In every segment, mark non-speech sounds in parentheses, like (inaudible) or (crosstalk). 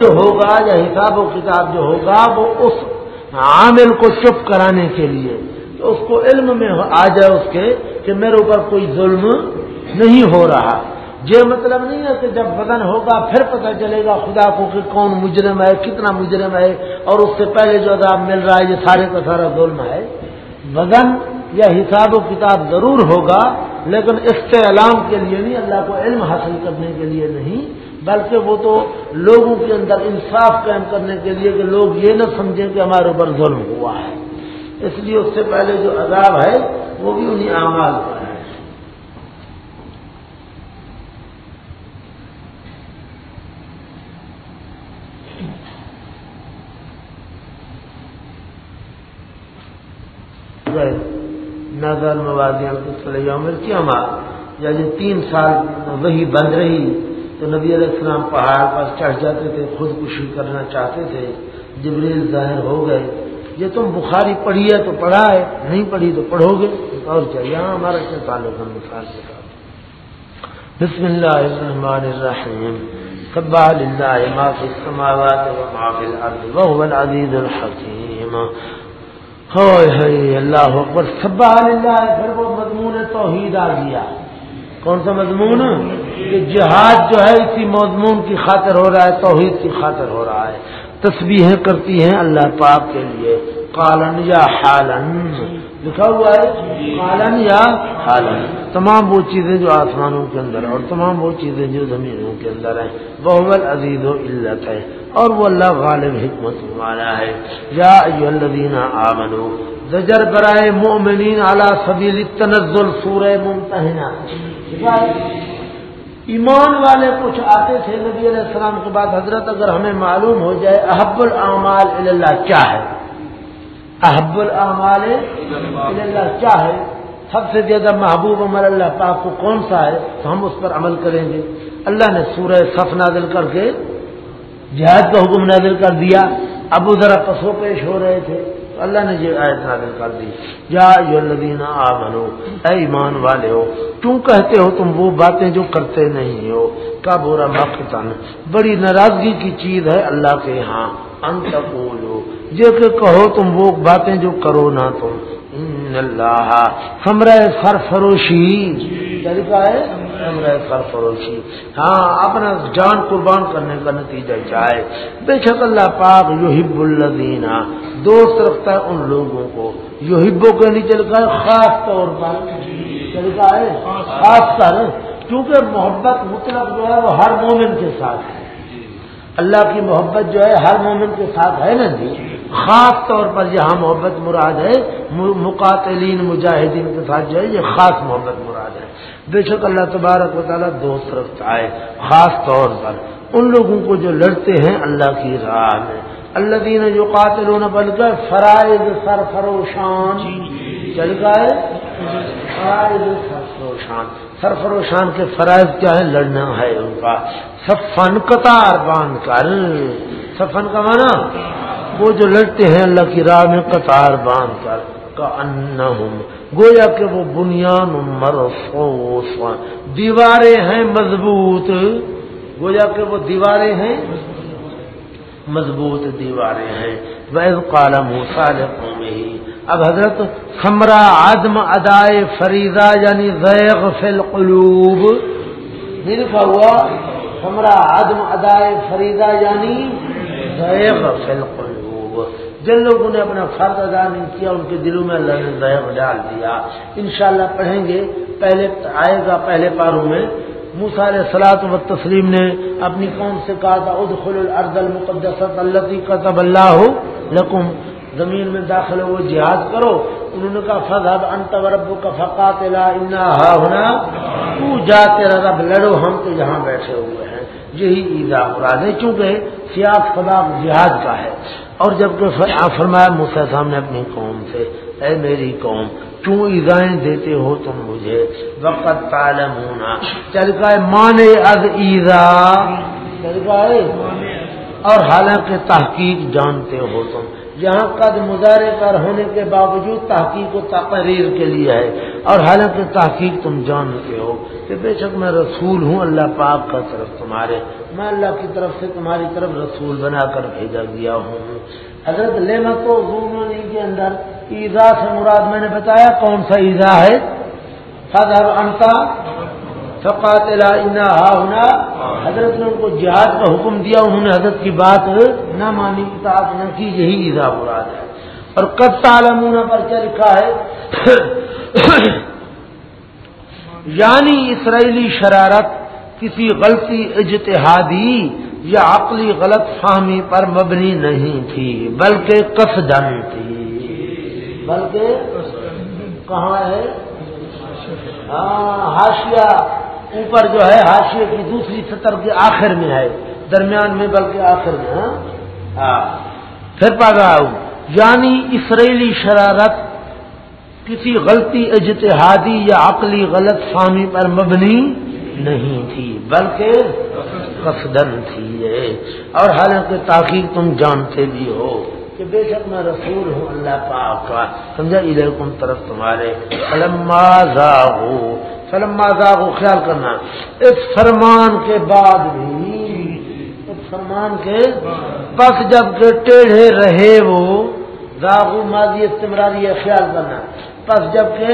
جو ہوگا یا حساب و کتاب جو ہوگا وہ اس عامل کو چپ کرانے کے لیے تو اس کو علم میں آ جائے اس کے کہ میرے اوپر کوئی ظلم نہیں ہو رہا۔ یہ مطلب نہیں ہے کہ جب بدن ہوگا پھر پتہ چلے گا خدا کو کہ کون مجرم ہے، کتنا مجرم ہے اور اس سے پہلے جو عذاب مل رہا ہے، یہ سارے کا سارا ظلم ہے۔ بدن یا حساب و کتاب ضرور ہوگا، لیکن استعلام کے لیے نہیں اللہ کو علم حاصل کرنے کے لیے نہیں۔ بلکہ وہ تو لوگوں کے اندر انصاف قائم کرنے کے لیے کہ لوگ یہ نہ سمجھیں کہ ہمارے اوپر ظلم ہوا ہے۔ اس لیے اس سے پہلے جو عذاب ہے، وہ بھی انہیں اعمال پر ہے۔ نظر موادیاں عمر کی ہمار یا یہ تین سال وہی بند رہی۔ تو نبی علیہ السلام پہاڑ پر چڑھ جاتے تھے خودکشی کرنا چاہتے تھے۔ جبریل ظاہر ہو گئے۔ یہ تم بخاری پڑھی ہے تو پڑھا ہے نہیں پڑھی تو پڑھو گے۔ اور کیا، یہاں ہمارا کیا تعلق ہے مثال کے ساتھ؟ بسم اللہ الرحمن الرحیم۔ سبا للہ ما فی السماوات و ما فی الارض وهو العزیز الحکیم۔ ہوئے ہوئے اللہ اکبر۔ سبا للہ، پھر وہ مضمون توحید آ گیا۔ کون سا مضمون؟ کہ جہاد جو ہے اسی مضمون کی خاطر ہو رہا ہے، توحید کی خاطر ہو رہا ہے۔ تصویریں کرتی ہیں اللہ پاک کے لیے۔ کالن یا حالن۔ لکھا ہوا ہے کالن یا حالن۔ تمام وہ چیزیں جو آسمانوں کے اندر اور تمام وہ چیزیں جو زمینوں کے اندر ہیں۔ وہ عزیز و علت ہے۔ اور وہ اللہ غالب حکمت والا ہے۔ یا الذین آمنو، زجر برائے مومنین اعلی سبیل تنزل سورہ ممتحنہ۔ ایمان والے کچھ آتے تھے نبی علیہ السلام کے بعد حضرت اگر ہمیں معلوم ہو جائے احب العمال اللہ کیا ہے؟ احب العمال اللہ کیا ہے؟ سب سے زیادہ محبوب عمر اللہ پاک کو کون سا ہے؟ تو ہم اس پر عمل کریں گے۔ اللہ نے سورہ صف نازل کر کے جہاد کا حکم نازل کر دیا۔ ابو ذرا پسو پیش ہو رہے تھے۔ تو اللہ نے یہ آیت نازل کر دی۔ یا الذین آمنو، اے ایمان والے ہو کیوں کہتے ہو تم وہ باتیں جو کرتے نہیں ہو؟ کا برا مقتن، بڑی ناراضگی کی چیز ہے اللہ کے ہاں۔ انت بولو یہ کہ کہو تم وہ باتیں جو کرو نہ تم۔ ان اللہ سمرہ سرفروشی۔ طریقہ ہے؟ سمرہ سرفروشی ہاں اپنا جان قربان کرنے کا نتیجہ چاہے۔ بے شک اللہ پاک یو ہب الدینہ دوست رکھتا ہے ان لوگوں کو۔ یو ہبو کے نیچے لکھا ہے، خاص طور پر۔ طریقہ ہے؟ خاص کر کیونکہ محبت مطلب جو ہے وہ ہر مومن کے ساتھ ہے۔ اللہ کی محبت جو ہے ہر مومن کے ساتھ ہے نا جی؟ خاص طور پر یہاں محبت مراد ہے مقاتلین مجاہدین کے ساتھ جو ہے یہ خاص محبت مراد ہے۔ بے شک اللہ تبارک و تعالیٰ دوست رکھتا ہے خاص طور پر۔ ان لوگوں کو جو لڑتے ہیں اللہ کی راہ میں۔ اللہ دین جو قاتل ہونا بل کر فرائض سرفروشان چل گئے فرائض سرفروشان۔ سرفروشان کے فرائض کیا ہے لڑنا ہے ان کا۔ سفن قطار باندھ کر۔ سفن کا مانا وہ جو لڑتے ہیں اللہ کی راہ میں قطار باندھ کر کا گویا کہ وہ بنیاد مرفوس دیواریں ہیں مضبوط۔ گویا کہ وہ دیواریں ہیں مضبوط دیواریں ہیں۔ ویز کالا موسال میں ہی اب حضرت خمرہ عدم ادائے فریضہ یعنی ضیغ فی القلوب لکھا ہوا خمرہ عدم ادائے فریضہ یعنی ضیغ فی القلوب۔ جن لوگوں نے اپنا فرض ادا نہیں کیا، ان کے دلوں میں اللہ نے ضیغ ڈال دیا۔ انشاءاللہ پڑھیں گے۔ پہلے آئے گا پہلے پاروں میں۔ موسا سلاط و تسلیم نے اپنی قوم سے کہا تھا ادخل الارض المقدس التی قطب اللہ لکم۔ زمین میں داخل ہو جہاد کرو۔ انہوں نے کہا فضحب انت رب کا فقات ہونا تو جا تیرا رب، لڑو ہم تو یہاں بیٹھے ہوئے ہیں۔ یہی عیدا مراد ہے چونکہ سیاق خدا جہاد کا ہے۔ اور جبکہ فرمایا موسا صاحب نے اپنی قوم سے، اے میری قوم، کیوں ایزائیں دیتے ہو تم مجھے؟ وقت تعلم ہونا چل کا مانے از ایزا۔ چل کا اور حالانکہ تحقیق جانتے ہو تم۔ جہاں قد مظاہرے پر ہونے کے باوجود تحقیق و تقریر کے لیے ہے۔ اور حالانکہ تحقیق تم جانتے ہو کہ بے شک میں رسول ہوں، اللہ پاک کا طرف تمہارے۔ میں اللہ کی طرف سے تمہاری طرف رسول بنا کر بھیجا گیا ہوں۔ حضرت لینا تو کے اندر ایزا سے مراد میں نے بتایا کون سا ایزا ہے؟ انتا فقات ہونا حضرت نے ان کو جہاد کا حکم دیا، انہوں نے حضرت کی بات نہ مانی اطاعت نہ کی، یہی ایزا مراد ہے۔ اور کب تعلمون پر کیا لکھا ہے؟ (coughs) یعنی اسرائیلی شرارت کسی غلطی اجتہادی یا عقلی غلط فہمی پر مبنی نہیں تھی بلکہ قصدن تھی۔ بلکہ کہاں ہے؟ ہاں اوپر جو ہے ہاشیے کی دوسری سطر کے آخر میں ہے۔ درمیان میں بلکہ آخر میں ہاں, ہاں۔ پھر پا رہا ہوں یعنی اسرائیلی شرارت کسی غلطی اجتہادی یا عقلی غلط فہمی پر مبنی نہیں تھی، بلکہ قصدن تھی اور حالانکہ تاخیر تم جانتے بھی ہو کہ بے شک میں رسول ہوں اللہ پاک کا۔ سمجھا؟ ادھر طرف تمہارے۔ ہو فلما کو خیال کرنا۔ اس فرمان کے بعد بھی، اس فرمان کے بس جبکہ ٹیڑھے رہے وہ راغو ماضی استمراری خیال کرنا۔ بس جبکہ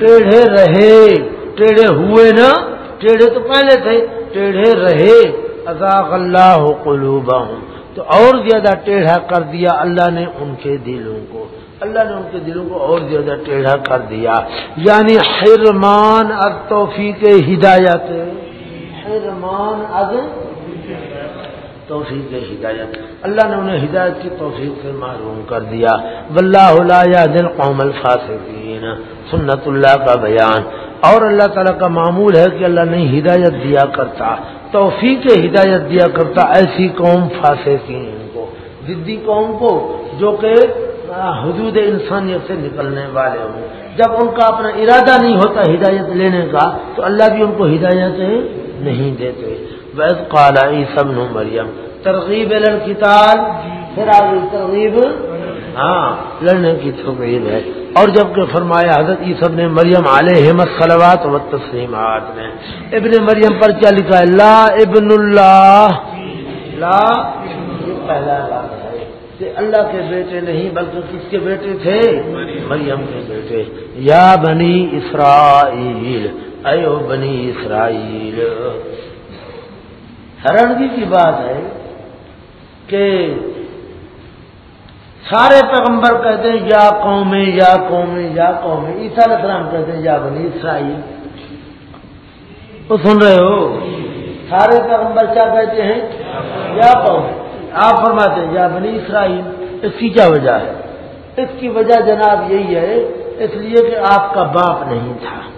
ٹیڑھے رہے، ٹیڑھے ہوئے نا ٹیڑھے تو پہلے تھے، ٹیڑھے رہے۔ ازاق اللہ قلوبہم۔ تو اور زیادہ ٹیڑھا کر دیا اللہ نے ان کے دلوں کو۔ اللہ نے ان کے دلوں کو اور زیادہ ٹیڑھا کر دیا۔ یعنی حرمان از توفیق ہدایت۔ حرمان از توفیق ہدایت۔ اللہ نے انہیں ہدایت کی توفیق سے معروم کر دیا۔ لا دل قوم الفاسقین۔ سنت اللہ کا بیان۔ اور اللہ تعالیٰ کا معمول ہے کہ اللہ نے ہدایت دیا کرتا۔ توفیق ہدایت دیا کرتا ایسی قوم پھانسے کی ان کو ضدی قوم کو جو کہ حدود انسانیت سے نکلنے والے ہوں۔ جب ان کا اپنا ارادہ نہیں ہوتا ہدایت لینے کا، تو اللہ بھی ان کو ہدایت نہیں دیتے۔ ویس کالا سب نو مریم ترغیب لڑکیتال پھر آگے ترغیب ہاں لڑنے کی ترغیب ہے اور جبکہ فرمایا، حضرت عیسب نے مریم علیہ مسلوات و تسلیمات نے، ابن مریم پر کیا لکھا ہے؟ لا ابن اللہ. لا یہ پہلا ہے۔ کہ اللہ کے بیٹے نہیں، بلکہ کس کے بیٹے تھے؟ مریم کے بیٹے۔ یا بنی اسرائیل ایو بنی اسرائیل۔ حیرانگی کی بات ہے کہ سارے پیغمبر کہتے ہیں، یا قوم یا قوم یا قوم عیسیٰ علیہ السلام کہتے ہیں، یا بنی اسرائیل۔ تو سن رہے ہو؟ سارے پیغمبر کیا کہتے ہیں؟ یا قوم۔ آپ فرماتے ہیں، یا بنی اسرائیل۔ اس کی کیا وجہ ہے؟ اس کی وجہ جناب یہی ہے، اس لیے کہ آپ کا باپ نہیں تھا۔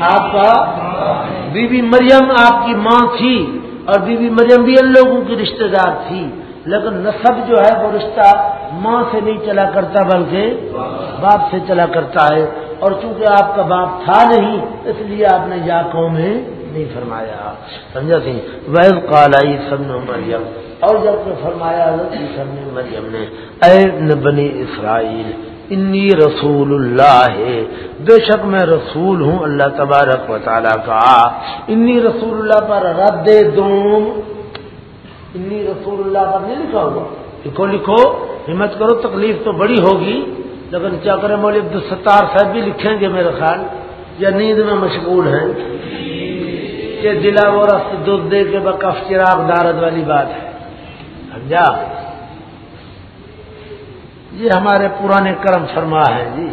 آپ کا بی بی مریم آپ کی ماں تھی اور بی بی مریم بھی ان لوگوں کی رشتہ دار تھی، لیکن نصب جو ہے وہ رشتہ ماں سے نہیں چلا کرتا بلکہ باپ سے چلا کرتا ہے۔ اور چونکہ آپ کا باپ تھا نہیں، اس لیے آپ نے یا قوم نہیں فرمایا۔ سمجھا سی ویز کالائی سب نے مریم اور جبکہ فرمایا سب نے مریم نے، اے بنی اسرائیل انی رسول اللہ ہے۔ بے شک میں رسول ہوں، اللہ تبارک و تعالیٰ کا۔ انی رسول اللہ پر رد دوم۔ انی رسول اللہ پر نہیں لکھا ہوگا لکھو لکھو۔ ہمت کرو، تکلیف تو بڑی ہوگی، لیکن کیا کریں مول عبد الستار صاحب بھی لکھیں گے میرے خیال۔ یا نیند میں مشغول ہیں۔ کہ دلا وہ رست دودھ دے کے بکف چراغ دارد والی بات ہے۔ سمجھا؟ یہ ہمارے پرانے کرم فرما ہے جی۔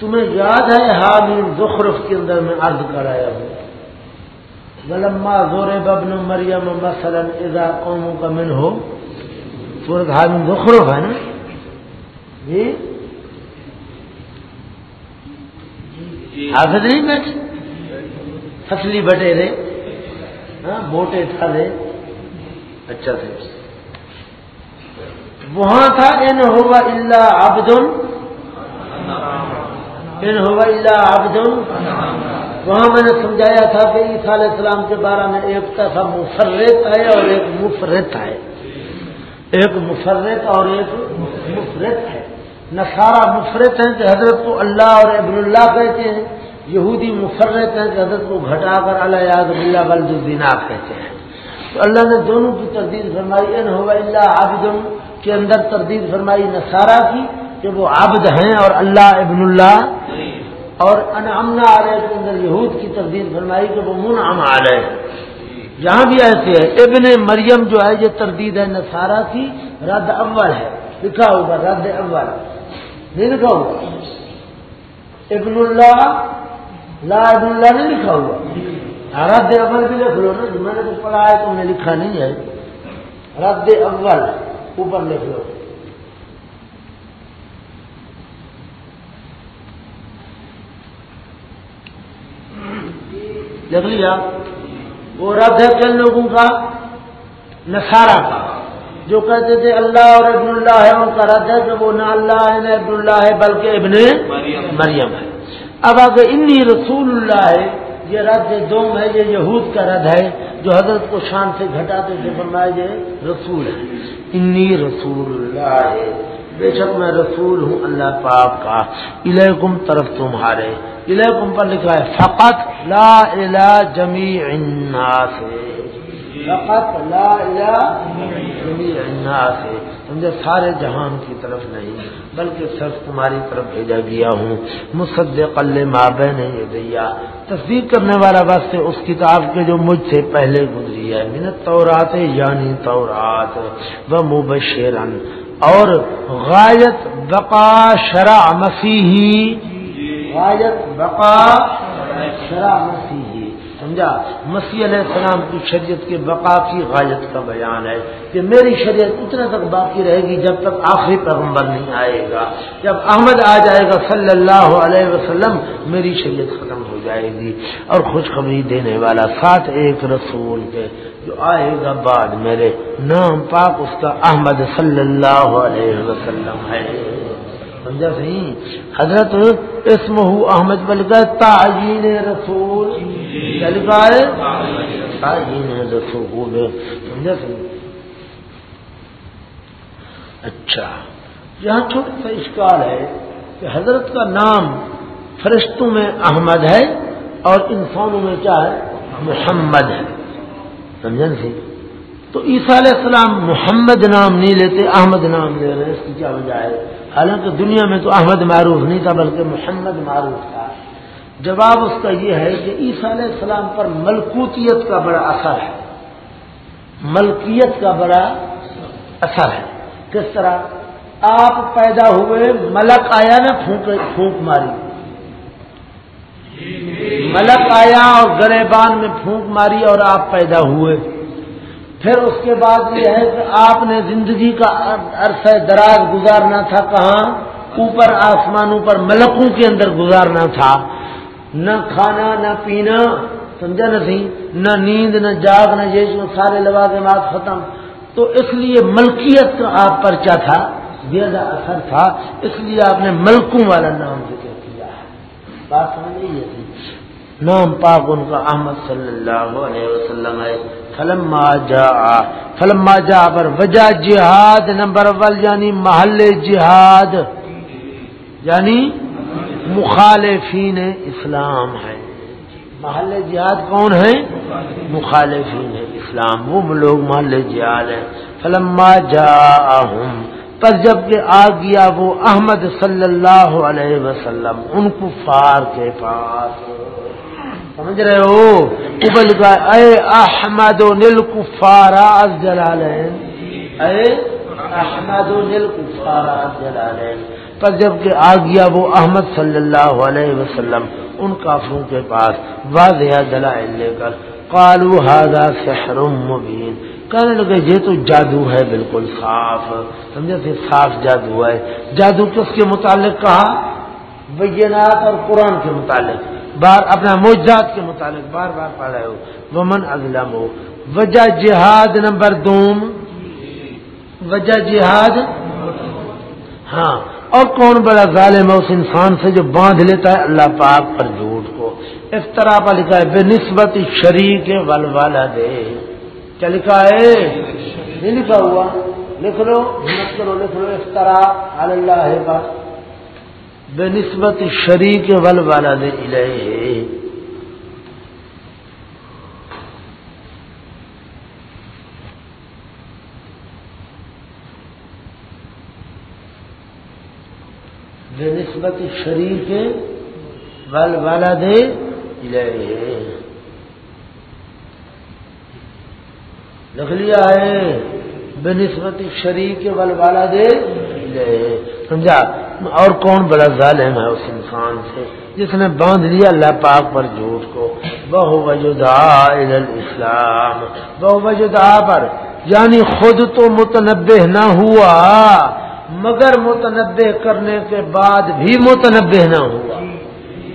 تمہیں یاد ہے حامین زخرف کے اندر میں عرض کرایا ہوں۔ ولما زور ببن مریم مثلا اذا قوموں کا من ہو سورت حامین زخرف ہے نا؟ جی۔ جی۔ حافظ نہیں بیٹھے؟ فصلی بٹے رہے۔ ہاں بوٹے تھا رہے۔ اچھا سے وہاں تھا، ان ہوا اللہ آبدن ان ہوا اللہ آبدن وہاں میں نے سمجھایا تھا کہ عیسیٰ علیہ السلام کے بارے میں ایک طرف مفرت ہے اور ایک مفرت ہے۔ ایک مفرت اور ایک مفرت ہے۔ نصارہ مفرت ہیں کہ حضرت کو اللہ اور ابن اللہ کہتے ہیں، یہودی مفرت ہیں کہ حضرت کو گھٹا کر اللہ یاد اللہ ولد الدیناب کہتے ہیں۔ تو اللہ نے دونوں کی تردید فرمائی، ان ہو اللہ عابد کے اندر تردید فرمائی نصارہ کی کہ وہ عابد ہیں اور اللہ ابن اللہ۔ اور انعمنا علیہ کے اندر یہود کی تردید فرمائی کہ وہ منعم علیہ۔ یہاں بھی ایسے ہے، ابن مریم جو ہے، یہ تردید ہے نصارہ کی، رد اول ہے۔ لکھا ہوگا، رد اول۔ نہیں لکھا ہوگا ابن اللہ لا ابن اللہ نہیں لکھا ہوا۔ رد اول بھی لکھ لو نا میں نے تو پڑھا ہے تو میں لکھا نہیں ہے۔ رد اول، اوپر لکھ لو۔ لکھ لیا، وہ رد ہے کن لوگوں کا؟ نسارا کا۔ جو کہتے تھے اللہ اور ابن اللہ ہے ان کا رد ہے کہ وہ نہ اللہ ہے نہ ابن اللہ ہے بلکہ ابن مریم ہے۔ اب اگر انی رسول اللہ ہے یہ رد دوم ہے یہ یہود کا رد ہے جو حضرت کو شان سے گھٹاتے تھے فرمایا یہ رسول ہے۔ انی رسول اللہ ہے بے شک میں رسول ہوں اللہ پاک کا۔ الیکم طرف تمہارے۔ الیکم پر لکھا ہے فقط لا الہ جمی الناس۔ فقط لا الہ جمی الناس سمجھے سارے جہان کی طرف نہیں بلکہ صرف تمہاری طرف بھیجا گیا ہوں۔ مصدق ماں بہن دیا تصدیق کرنے والا بس اس کتاب کے جو مجھ سے پہلے گزری ہے۔ منت تورات یعنی تورات۔ و مبشرن اور غایت بقا شرع مسیحی۔ غایت بقا شرع مسیحی۔ سمجھا؟ مسیح علیہ السلام کی شریعت کے بقا کی غالت کا بیان ہے کہ میری شریعت اتنے تک باقی رہے گی جب تک آخری پیغمبر نہیں آئے گا۔ جب احمد آ جائے گا صلی اللہ علیہ وسلم، میری شریعت ختم ہو جائے گی۔ اور خوشخبری دینے والا ساتھ ایک رسول کے جو آئے گا بعد میرے۔ نام پاک اس کا احمد صلی اللہ علیہ وسلم ہے۔ سمجھا صحیح حضرت اسم احمد بل گئے تعین رسول. لکھا ہے تعین رسول. سمجھا صحیح اچھا. یہاں چھوٹا سا اشکال ہے کہ حضرت کا نام فرشتوں میں احمد ہے اور انسانوں میں کیا ہے؟ محمد ہے. سمجھن سی؟ تو عیسیٰ علیہ السلام محمد نام نہیں لیتے، احمد نام لے رہے اس کی کیا وجہ ہے؟ حالانکہ دنیا میں تو احمد معروف نہیں تھا بلکہ محمد معروف تھا۔ جواب اس کا یہ ہے کہ عیسیٰ علیہ السلام پر ملکوتیت کا بڑا اثر ہے۔ ملکیت کا بڑا اثر ہے۔ کس طرح؟ آپ پیدا ہوئے، ملک آیا نا پھونک پھونک ماری۔ ملک آیا اور گرے بان میں پھونک ماری اور آپ پیدا ہوئے۔ پھر اس کے بعد یہ ہے کہ آپ نے زندگی کا عرصہ دراز گزارنا تھا کہاں؟ اوپر آسمانوں پر، ملکوں کے اندر گزارنا تھا۔ نہ کھانا، نہ پینا، سمجھا نہ سی نہ نیند، نہ جاگ، نہ یہ سارے لوازمات ختم۔ تو اس لیے ملکیت کا آپ پر کیا تھا، زیادہ اثر تھا۔ اس لیے آپ نے ملکوں والا نام ذکر کیا ہے۔ بات سمجھ لیجیے نام پاک ان کا احمد صلی اللہ علیہ وسلم ہے۔ فلما جا فلما جا پر وجہ جہاد نمبر اول یعنی محل جہاد یعنی مخالفین اسلام ہے۔ محل جہاد کون ہے؟ مخالفین اسلام۔ وہ لوگ محل جہاد ہے فلما جا پر جبکہ آ گیا وہ احمد صلی اللہ علیہ وسلم، ان کو کے پاس۔ سمجھ رہے ہو؟ ابل کا اے احمد و نیل کفارا جلالین۔ اے احمد و نیل کفارا جلالین۔ پر جبکہ آ گیا وہ احمد صلی اللہ علیہ وسلم ان کافروں کے پاس واضح دلائل لے کر کالو ہاضا سحر مبین۔ کہنے لگے، یہ تو جادو ہے، بالکل صاف۔ سمجھے تھے صاف جادو ہے۔ جادو کس کے متعلق کہا؟ بینات اور قرآن کے متعلق۔ بار اپنا موجات کے متعلق بار بار پڑھ رہے ہو۔ ومن اضلم ہو وجہ جہاد نمبر دوم۔ وجہ جہاد۔ ہاں۔ اور کون بڑا ظالم ہے اس انسان سے جو باندھ لیتا ہے اللہ پاک پر جھوٹ کو۔ اس طرح پر لکھا ہے، بے نسبت شریک ول والا دے کیا لکھا ہے؟ نہیں لکھا ہوا۔ لکھ لو، ہمت کرو، لکھ لو اس طرح اللہ ہے بے نسبت شریک ول والا دے نسبت شریف ول والا دے لکھ لیا ہے بے نسبت شریک ول والا دے سمجھا؟ اور کون بڑا ظالم ہے اس انسان سے؟ جس نے باندھ لیا اللہ پاک پر جھوٹ کو۔ بہو وجدا اسلام بہو وجدا پر۔ یعنی خود تو متنبع نہ ہوا، مگر متنوع کرنے کے بعد بھی متنوع نہ ہوا۔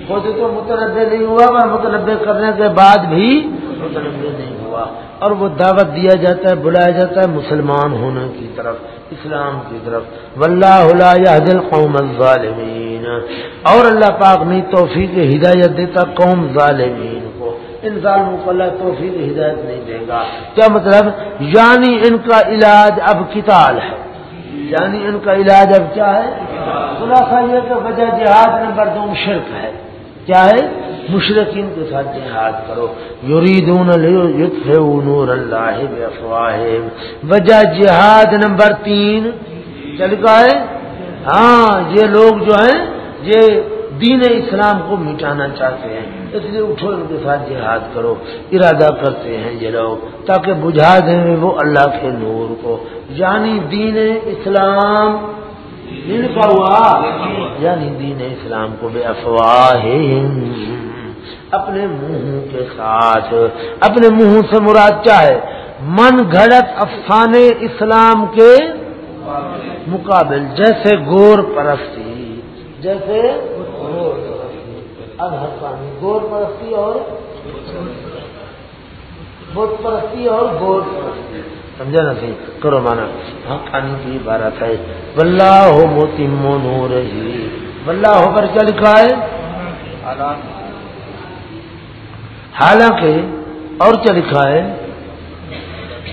خود تو متنوع نہیں ہوا، مگر متنوع کرنے کے بعد بھی متنوع نہیں ہوا۔ اور وہ دعوت دیا جاتا ہے، بلایا جاتا ہے مسلمان ہونے کی طرف۔ اسلام کی طرف. ولہ دل قوم الظالمین. اور اللہ پاک نہیں توفیق ہدایت دیتا قوم ظالمین کو. ان ظالموں کو اللہ توفیق ہدایت نہیں دے گا. کیا مطلب؟ یعنی ان کا علاج اب کتال ہے. یعنی ان کا علاج اب کیا ہے؟ خلاصہ یہ کہ وجہ جہاد نمبر دو شرک ہے. کیا ہے؟ مشرقین کے ساتھ جہاد کرو۔ یریدون نور اللہ افواہ وجہ جہاد نمبر تین۔ چل کا ہے ہاں یہ لوگ جو ہیں، یہ دین اسلام کو مٹانا چاہتے ہیں۔ اس لیے اٹھو، ان کے ساتھ جہاد کرو۔ ارادہ کرتے ہیں یہ لوگ، تاکہ بجھا دیں وہ اللہ کے نور کو۔ یعنی دین اسلام۔ دین کا ہوا یعنی دین اسلام کو بے افواہ اپنے منہ کے ساتھ، اپنے منہ سے مراد چاہے من گھڑت افسانے اسلام کے مقابل، جیسے گور پرستی، جیسے اب گور پرستی اور بت پرستی اور گور پرستی۔ سمجھا نا سی کرو مانا۔ حقانی کی عبارت ہے بلہ ہو موتی مونور ہی بلہ ہو کر کیا لکھا ہے؟ حالانکہ اور کیا لکھا ہے؟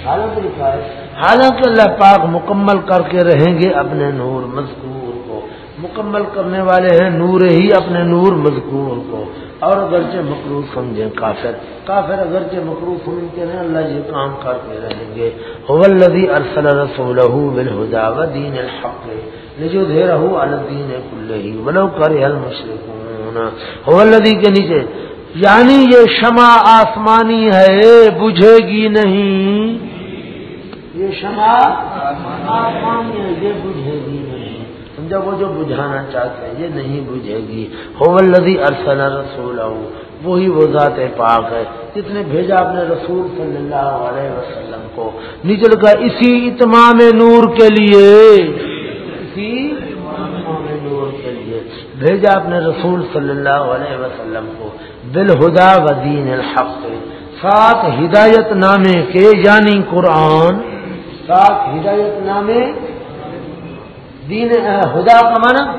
حالانکہ لکھا ہے حالانکہ اللہ پاک مکمل کر کے رہیں گے اپنے نور مذکور مکمل کرنے والے ہیں نور ہی اپنے نور مذکور کو۔ اور اگرچہ مقروض سمجھیں کافر۔ کافر اگرچہ مقروض سمجھتے ہیں اللہ یہ کام کرتے رہیں گے۔ ولدی ارسل رسول بالہدا و دین الحق۔ جو دے رہو الدین کل ہی ولو کر المشرکون۔ ولدی کے نیچے یعنی یہ شمع آسمانی ہے، بجھے گی نہیں۔ یہ شمع آسمانی ہے، یہ بجھے گی سمجھا وہ جو بجھانا چاہتے ہیں، یہ نہیں بجھے گی۔ لدی ارسل رسول وہی وہ ذات پاک ہے جس نے بھیجا اپنے رسول صلی اللہ علیہ وسلم کو۔ نچل کا اسی اتمام نور کے لیے۔ اسی اتمام نور کے لیے۔ بھیجا اپنے رسول صلی اللہ علیہ وسلم کو۔ بالہدا و دین الحق۔ سات ہدایت نامے کے یعنی قرآن۔ سات ہدایت نامے دین خدا کا مانا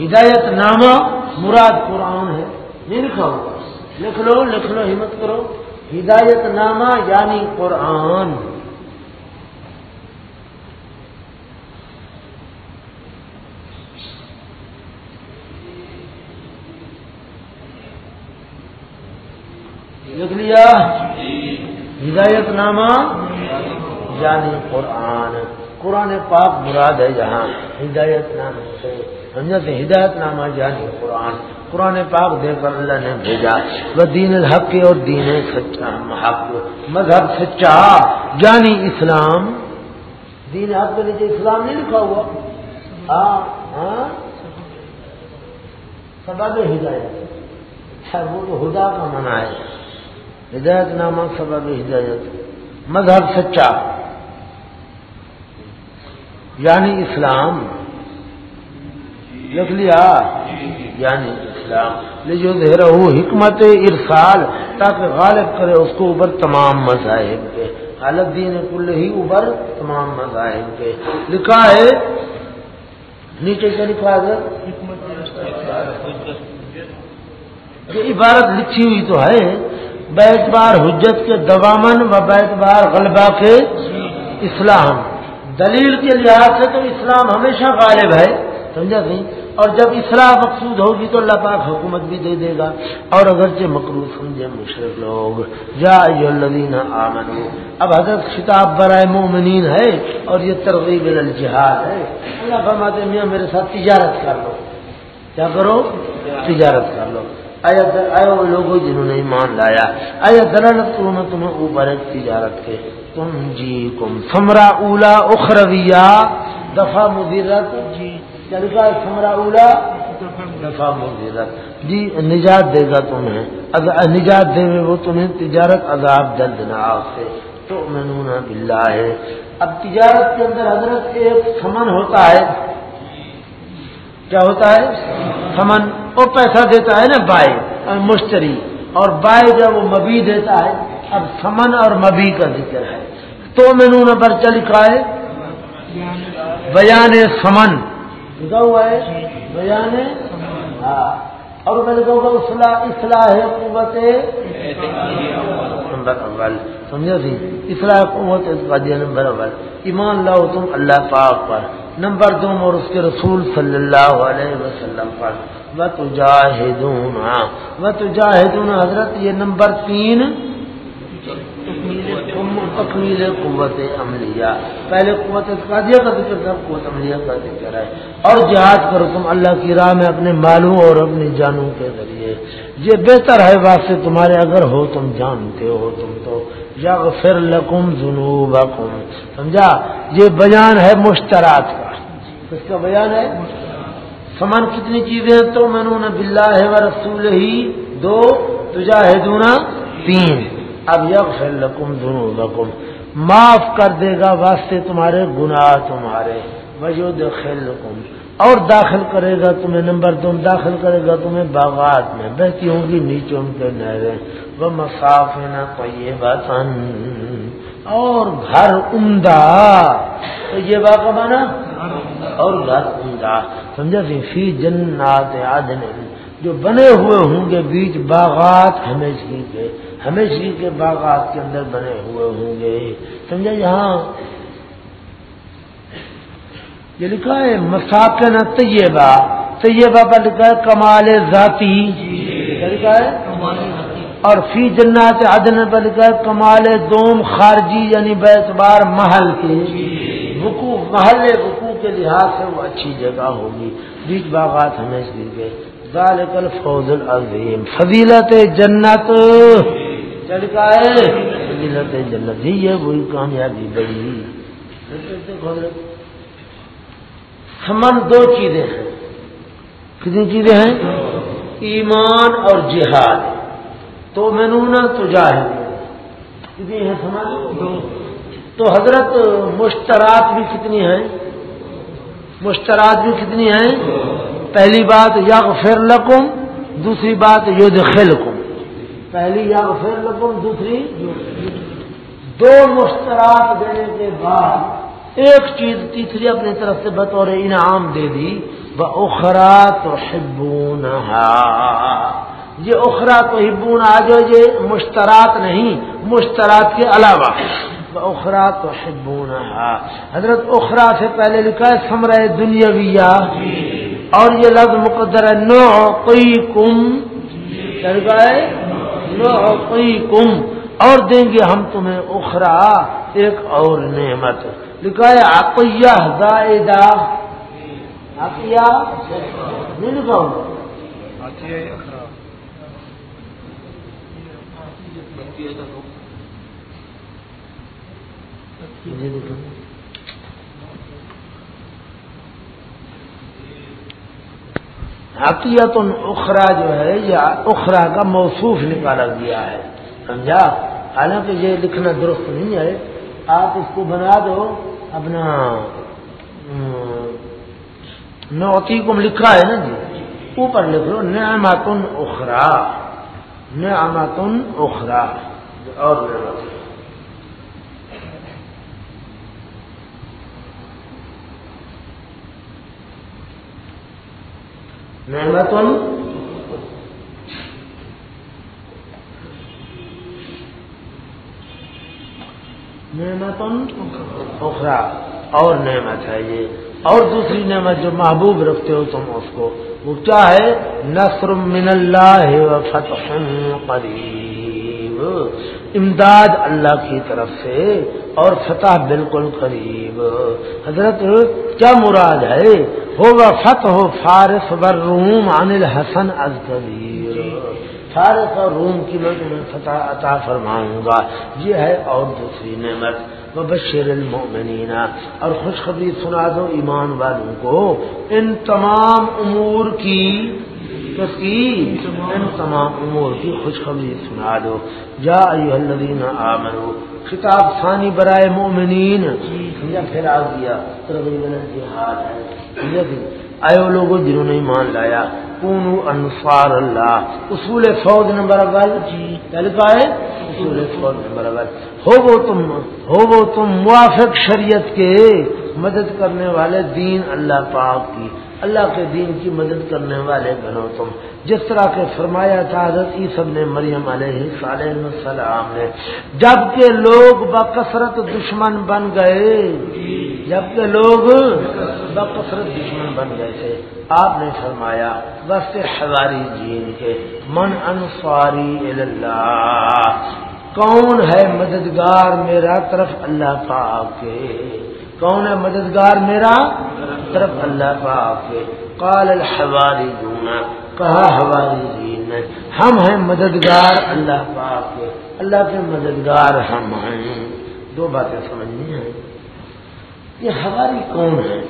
ہدایت نامہ مراد قرآن ہے۔ نہیں لکھا ہوگا۔ لکھ لو لکھ لو، ہمت کرو۔ ہدایت نامہ یعنی قرآن۔ لکھ لیا؟ ہدایت نامہ؟ یعنی قرآن. قرآن پاک مراد ہے جہاں ہدایت نامہ سے. سمجھا ہدایت نامہ یعنی قرآن. قرآن پاک دے کر اللہ نے بھیجا. وہ دین الحق اور دین سچا. حق. مذہب سچا. یعنی اسلام. دین حق کے نیچے اسلام نہیں لکھا ہوا. ہاں ہاں سبب ہدایت. اچھا، وہ تو کا منع ہے. ہدایت نامہ سبب ہدایت۔ مذہب سچا۔ یعنی اسلام۔ لکھ لیا۔ یعنی اسلام۔ جو حکمت ارسال تاکہ غالب کرے اس کو اوپر تمام مذاہب کے۔ حالت دین کل ہی اوپر تمام مذاہب کے۔ لکھا ہے۔ نیچے کیا لکھا ہے۔ یہ عبارت لکھی ہوئی تو ہے۔ بیت بار حجت کے دوامن و بیت بار غلبہ کے اسلام. دلیل کے لحاظ سے تو اسلام ہمیشہ غالب ہے، سمجھا نہیں؟ اور جب اصلاح مقصود ہوگی تو اللہ پاک حکومت بھی دے دے گا۔ اور اگرچہ مکرو سمجھے مشرق لوگ۔ جا الدین آمن اب حضرت خطاب برائے مومنین ہے اور یہ ترغیب الجہاد ہے۔ اللہ فرماتے میاں میرے ساتھ تجارت کر لو۔ کیا کرو؟ تجارت کر لو۔ آیا وہ لوگ جنہوں نے ایمان لایا؟ آیا دلالت کروں تمہیں اوپر ایک تجارت کے تم جی یعنی کم سمرا اولا اخرویا دفاع مدیرت جی چلکا سمرا اولا دفاع مدیرت جی نجات دے گا تمہیں۔ نجات دے گا وہ تمہیں تجارت عذاب جلد نہ سے تو میں بلا ہے اب تجارت کے اندر حضرت ایک سمن ہوتا ہے۔ کیا ہوتا ہے؟ سمن۔ وہ پیسہ دیتا ہے نا بائے مشتری۔ اور بائے جب وہ مبی دیتا ہے۔ اب سمن اور مبی کا ذکر ہے۔ تو میں پر چل لکھا ہے۔ بیان سمن۔ لکھا ہوا ہے۔ بیان۔ ہاں۔ اور میں لکھا ہوگا، اصلاح اصلاح قوت۔ نمبر اول۔ سمجھا سی اصلاح قوت۔ نمبر اول۔ ایمان لاؤ تم اللہ پاک پر۔ نمبر دو اور اس کے رسول صلی اللہ علیہ وسلم پر و تجاہدون و تجاہدون حضرت یہ نمبر تین، تکمیل قوت عملیہ۔ پہلے قوت قادیہ کا ذکر تھا، قوت عملیہ کا ذکر ہے۔ اور جہاد کرو تم اللہ کی راہ میں اپنے مالوں اور اپنی جانوں کے ذریعے۔ یہ بہتر ہے واسطے تمہارے اگر ہو تم جانتے ہو تم تو۔ یا پھر لکم جنوب سمجھا؟ یہ بیان ہے مشترات کا۔ اس کا بیان ہے سمن کتنی چیزیں تو میں نے بلّہ ہے رسول ہی دو تجاہدونا تین اب یق لکم دونوں معاف کر دے گا واسطے تمہارے گناہ تمہارے۔ وجود خل اور داخل کرے گا تمہیں نمبر دو، داخل کرے گا تمہیں باغات میں بہتی ہوں گی نیچے ان کے نہریں۔ وہ مساف نہ کوئی اور گھر عمدہ۔ تو یہ بات مانا اور گھر عمدہ سمجھا سی فی جنات عدن جو بنے ہوئے ہوں گے بیچ باغات ہمیشہ کے ہمیشہ کے باغات کے اندر بنے ہوئے ہوں گے۔ سمجھا یہاں یہ لکھا ہے مساکن طیبہ طیبہ پر لکھا ہے کمال ذاتی۔ لکھا ہے؟ اور فی جنات عدن پر لکھا ہے کمال دوم خارجی یعنی بیتبار محل کے۔ وقوع محل وقوع کے لحاظ سے وہ اچھی جگہ ہوگی۔ بیچ باغات ہمیں ہمیشہ کے ذالک الفوز العظیم۔ فضیلت جنت۔ چڑکا ہے۔ جنت۔ ہی ہے وہی کامیابی بڑی۔ سمن دو چیزیں ہیں۔ کتنی چیزیں ہیں؟ ایمان اور جہاد۔ تو میں تو جاہد کتنی ہے سمن دو تو حضرت مشترات بھی کتنی ہیں؟ مشترات بھی کتنی ہیں؟ پہلی بات یا فر لکم، دوسری بات یو خلکم پہلی یا پھر لگوں دوسری دو مشترات دینے کے بعد ایک چیز تیسری اپنی طرف سے بطور انعام دے دی وہ اخرا تو ہبون یہ اخرا تو ہبون آ جو یہ مشترات نہیں، مشترات کے علاوہ۔ اخرا تو ہبون حضرت اخرا سے پہلے لکھا ہے سمر دنیا اور یہ لفظ مقدر ہے نو کوئی کم چل گئے کم اور دیں گے ہم تمہیں اخرا ایک اور نعمت۔ لکھا ہے عقیہ زائدہ۔ عقیہ نہیں لکھا ہوں حقیت اخرا جو ہے، یا اخرا کا موصوف نکالا گیا ہے۔ سمجھا؟ حالانکہ یہ لکھنا درست نہیں ہے۔ آپ اس کو بنا دو، اپنا نوتی کو لکھا ہے نا جی۔ اوپر لکھ لو نعمت اخرا نعمتن اخرا اور نعمتن نعمتن اخرا اور نعمت ہے یہ۔ اور دوسری نعمت جو محبوب رکھتے ہو تم اس کو، وہ کیا ہے؟ نصر من اللہ و فتح قریب۔ امداد اللہ کی طرف سے اور فتح بالکل قریب۔ حضرت کیا مراد ہے؟ ہو وہ فتح ہو فارس بر روم عن الحسن از کبیر فارس اور روم کی میں تمہیں فتح عطا فرماؤں گا۔ یہ ہے اور دوسری نعمت۔ بشیر المؤمنین اور خوشخبری سنا دو ایمان والوں کو۔ ان تمام امور کی کس کی ان تمام امور کی خوشخبری سنا دو. جا الذین آمنو خطاب ثانی برائے مومنین. سمجھا پھر آ گیا حال ہے۔ آئے لوگوں جنہوں نے ایمان لایا۔ کونو انصار اللہ، اصول فوج نمبر اول۔ جی لکھا ہے اصول فوج نمبر اول۔ ہو وہ تم، ہو وہ تم موافق شریعت کے مدد کرنے والے دین اللہ پاک کی۔ اللہ کے دین کی مدد کرنے والے بنو تم۔ جس طرح کے فرمایا تھا، حضرت سب نے مریم علیہ السلام نے جبکہ لوگ بکثرت دشمن بن گئے۔ جبکہ لوگ بکثرت دشمن بن گئے تھے۔ آپ نے فرمایا بس حواری جین کے، من انصاری اللہ کون ہے مددگار میرا طرف اللہ پاک کے؟ کون ہے مددگار میرا؟ طرف اللہ پاک کے کال الحواری جونا کہا ہماری دین ہم ہیں مددگار، اللہ پاک کے اللہ کے مددگار ہم ہیں۔ دو باتیں سمجھنی ہیں۔ یہ ہماری کون ہے؟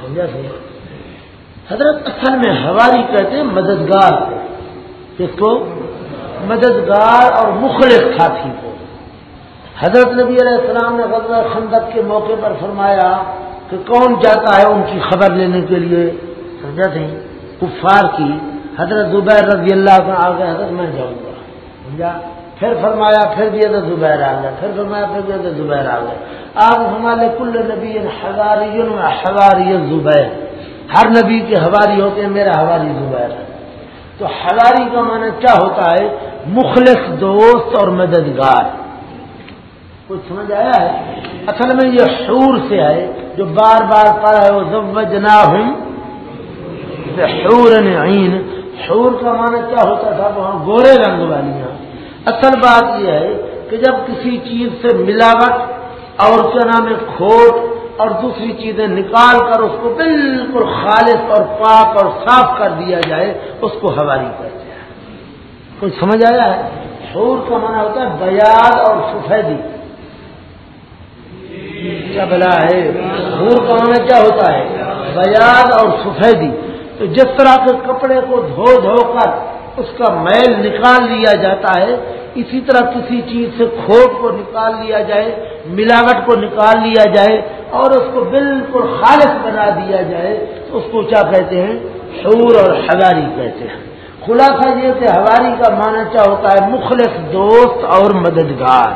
سمجھا سر؟ حضرت اصل میں ہماری کہتے ہیں مددگار۔ کس کو؟ مددگار اور مخلص ساتھی کو۔ حضرت نبی علیہ السلام نے غزوہ خندق کے موقع پر فرمایا کہ کون جاتا ہے ان کی خبر لینے کے لیے؟ سمجھا تھی کفار کی۔ حضرت زبیر رضی اللہ کو آ گئے، حضرت میں جاؤں گا۔ سمجھا؟ پھر فرمایا، پھر بھی حضرت زبیر آ گئے۔ پھر فرمایا، پھر بھی حضرت زبیر آ گئے۔ آپ ہمارے کل نبی حواری حواری زبیر۔ ہر نبی کے حواری ہوتے ہیں، میرا حواری زبیر ہے۔ تو حواری کا معنی کیا ہوتا ہے؟ مخلص دوست اور مددگار۔ کچھ سمجھ آیا ہے؟ اصل میں یہ شور سے ہے جو بار بار پڑھا ہے وہ زوجنا ہوں شور عین شور کا معنی کیا ہوتا تھا؟ وہاں گورے رنگ والیاں اصل بات یہ ہے کہ جب کسی چیز سے ملاوٹ، اور کیا نام ہے کھوٹ، اور دوسری چیزیں نکال کر اس کو بالکل خالص اور پاک اور صاف کر دیا جائے، اس کو ہواری کہتے ہیں۔ کوئی سمجھ آیا ہے؟ شور کا معنی ہوتا ہے بیاد اور سفیدی۔ کیا بلا ہے؟ شور کا معنی کیا ہوتا ہے؟ بیاد اور سفیدی۔ تو جس طرح کے کپڑے کو دھو دھو کر اس کا میل نکال لیا جاتا ہے، اسی طرح کسی چیز سے کھوٹ کو نکال لیا جائے، ملاوٹ کو نکال لیا جائے اور اس کو بالکل خالص بنا دیا جائے اس کو کیا کہتے ہیں؟ شعور اور ہزاری کہتے ہیں۔ خلاصہ یہ کہ ہواری کا معنی کیا ہوتا ہے؟ مخلص دوست اور مددگار۔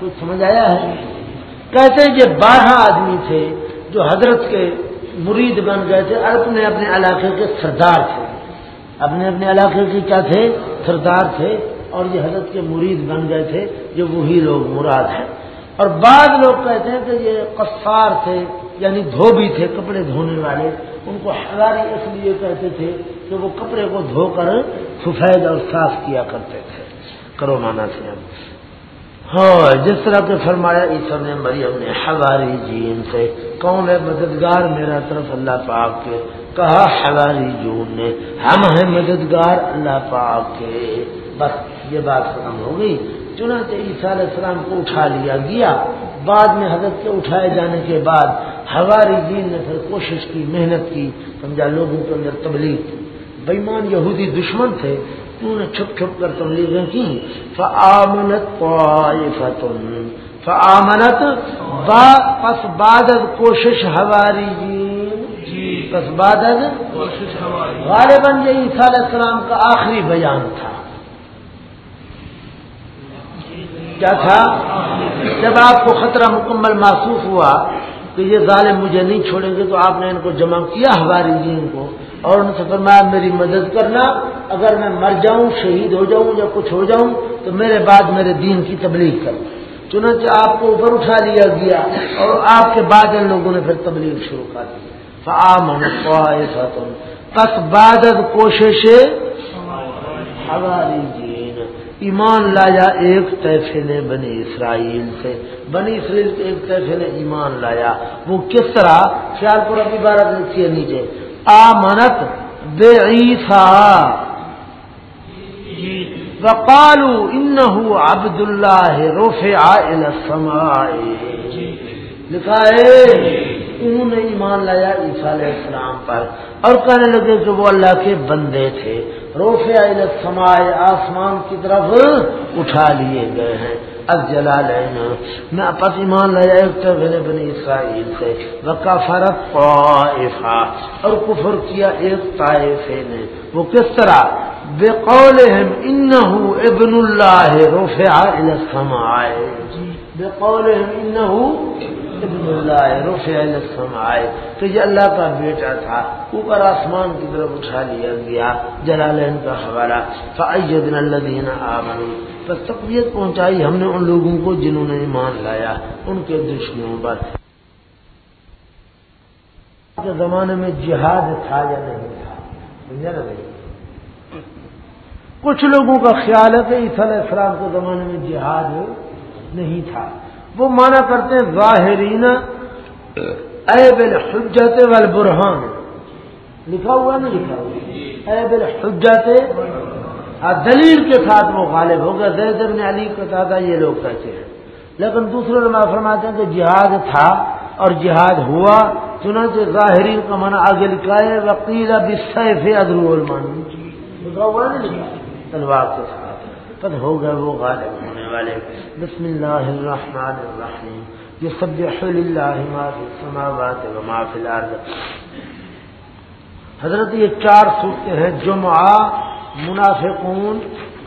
کچھ سمجھ آیا ہے؟ کہتے ہیں یہ بارہ آدمی تھے جو حضرت کے مرید بن گئے تھے اور اپنے اپنے علاقے کے سردار تھے۔ اپنے اپنے علاقے کے کیا تھے؟ سردار تھے اور یہ حضرت کے مرید بن گئے تھے جو وہی لوگ مراد ہیں۔ اور بعض لوگ کہتے ہیں کہ یہ قصار تھے یعنی دھوبی تھے، کپڑے دھونے والے۔ ان کو ہزاری اس لیے کہتے تھے کہ وہ کپڑے کو دھو کر سفید اور صاف کیا کرتے تھے۔ کرو مانا تھے۔ ہم ہاں جس طرح کے فرمایا عیسر نے مریم نے ہماری جین سے، کون ہے مددگار میرا طرف اللہ پاک کے؟ کہا ہماری جون نے، ہم ہیں مددگار اللہ پاک کے۔ بس، یہ بات ختم ہو گئی۔ چنانچہ عیسیٰ علیہ السلام کو اٹھا لیا گیا۔ بعد میں حضرت کے اٹھائے جانے کے بعد ہماری جین نے پھر کوشش کی، محنت کی۔ سمجھا، لوگوں کے اندر تبلیغ بےمان یہودی دشمن تھے۔ تو نے چھپ چھپ کر تبلیغیں کی فعامنت طائفتن فعامنت با پس بادد کوشش ہماری جی۔ پس بادد کوشش ہماری غالباً یہ عیسیٰ علیہ السلام کا آخری بیان تھا۔ کیا تھا؟ جب آپ کو خطرہ مکمل محسوس ہوا کہ یہ ظالم مجھے نہیں چھوڑیں گے تو آپ نے ان کو جمع کیا ہماری جی ان کو۔ اور ان سے فرمایا میری مدد کرنا، اگر میں مر جاؤں، شہید ہو جاؤں یا کچھ ہو جاؤں، تو میرے بعد میرے دین کی تبلیغ کروں چنانچہ آپ کو اوپر اٹھا لیا گیا اور آپ کے بعد ان لوگوں نے پھر تبلیغ شروع کر دی۔ پس بادت کوشش ہماری ایمان لایا ایک طیفے نے بنی اسرائیل سے۔ بنی اسرائیل کے ایک طیفے نے ایمان لایا۔ وہ کس طرح؟ خیال پور ابھی بارہ لکھی نیچے آمنت بے عیسا وقالو ان عبد اللہ روفے لکھا ہے، انہوں نے ایمان لایا عیسیٰ علیہ السلام پر۔ اور کہنے لگے کہ وہ اللہ کے بندے تھے روفے سمائے آسمان کی طرف اٹھا لیے گئے ہیں۔ اب لینا میں پس ایمان لایا ایک تو بنی اسرائیل سے. وکا فرق اور کفر کیا ایک طائفے نے. وہ کس طرح؟ بے قول ان ابن اللہ روفے السمائے جی، بے قول ان ابن اللہ روفے السمائے تو یہ اللہ کا بیٹا تھا، اوپر آسمان کی طرف اٹھا لیا گیا جلالین کا حوالہ۔ فعید اللہ آمنوا۔ پر تقویت پہنچائی ہم نے ان لوگوں کو جنہوں نے ایمان لایا، ان کے دشمنوں پر۔ کے زمانے میں جہاد تھا یا نہیں تھا؟ سمجھا نا بھائی؟ کچھ لوگوں کا خیال ہے کہ عیسی علیہ السلام کے زمانے میں جہاد نہیں تھا۔ وہ مانا کرتے ہیں ظاہرین اے الحجت والبرہان۔ لکھا ہوا نا لکھا ہوا؟ اے الحجت۔ ہاں، دلیل کے ساتھ وہ غالب ہوگا زید ابن علی کو دادا یہ لوگ کہتے ہیں۔ لیکن دوسرے لوگ فرماتے ہیں کہ جہاد تھا اور جہاد ہوا، چنانچہ ظاہرین کا منع آگے لکھا ہے وکیل اب ادر تلوار کے ساتھ۔ تب ہو گئے وہ غالب ہونے والے۔ بسم اللہ الرحمن الرحیم۔ یہ سب اللہ ما فی السماوات و ما فی الارض۔ حضرت یہ چار سوتے ہیں، جمعہ، منافقون،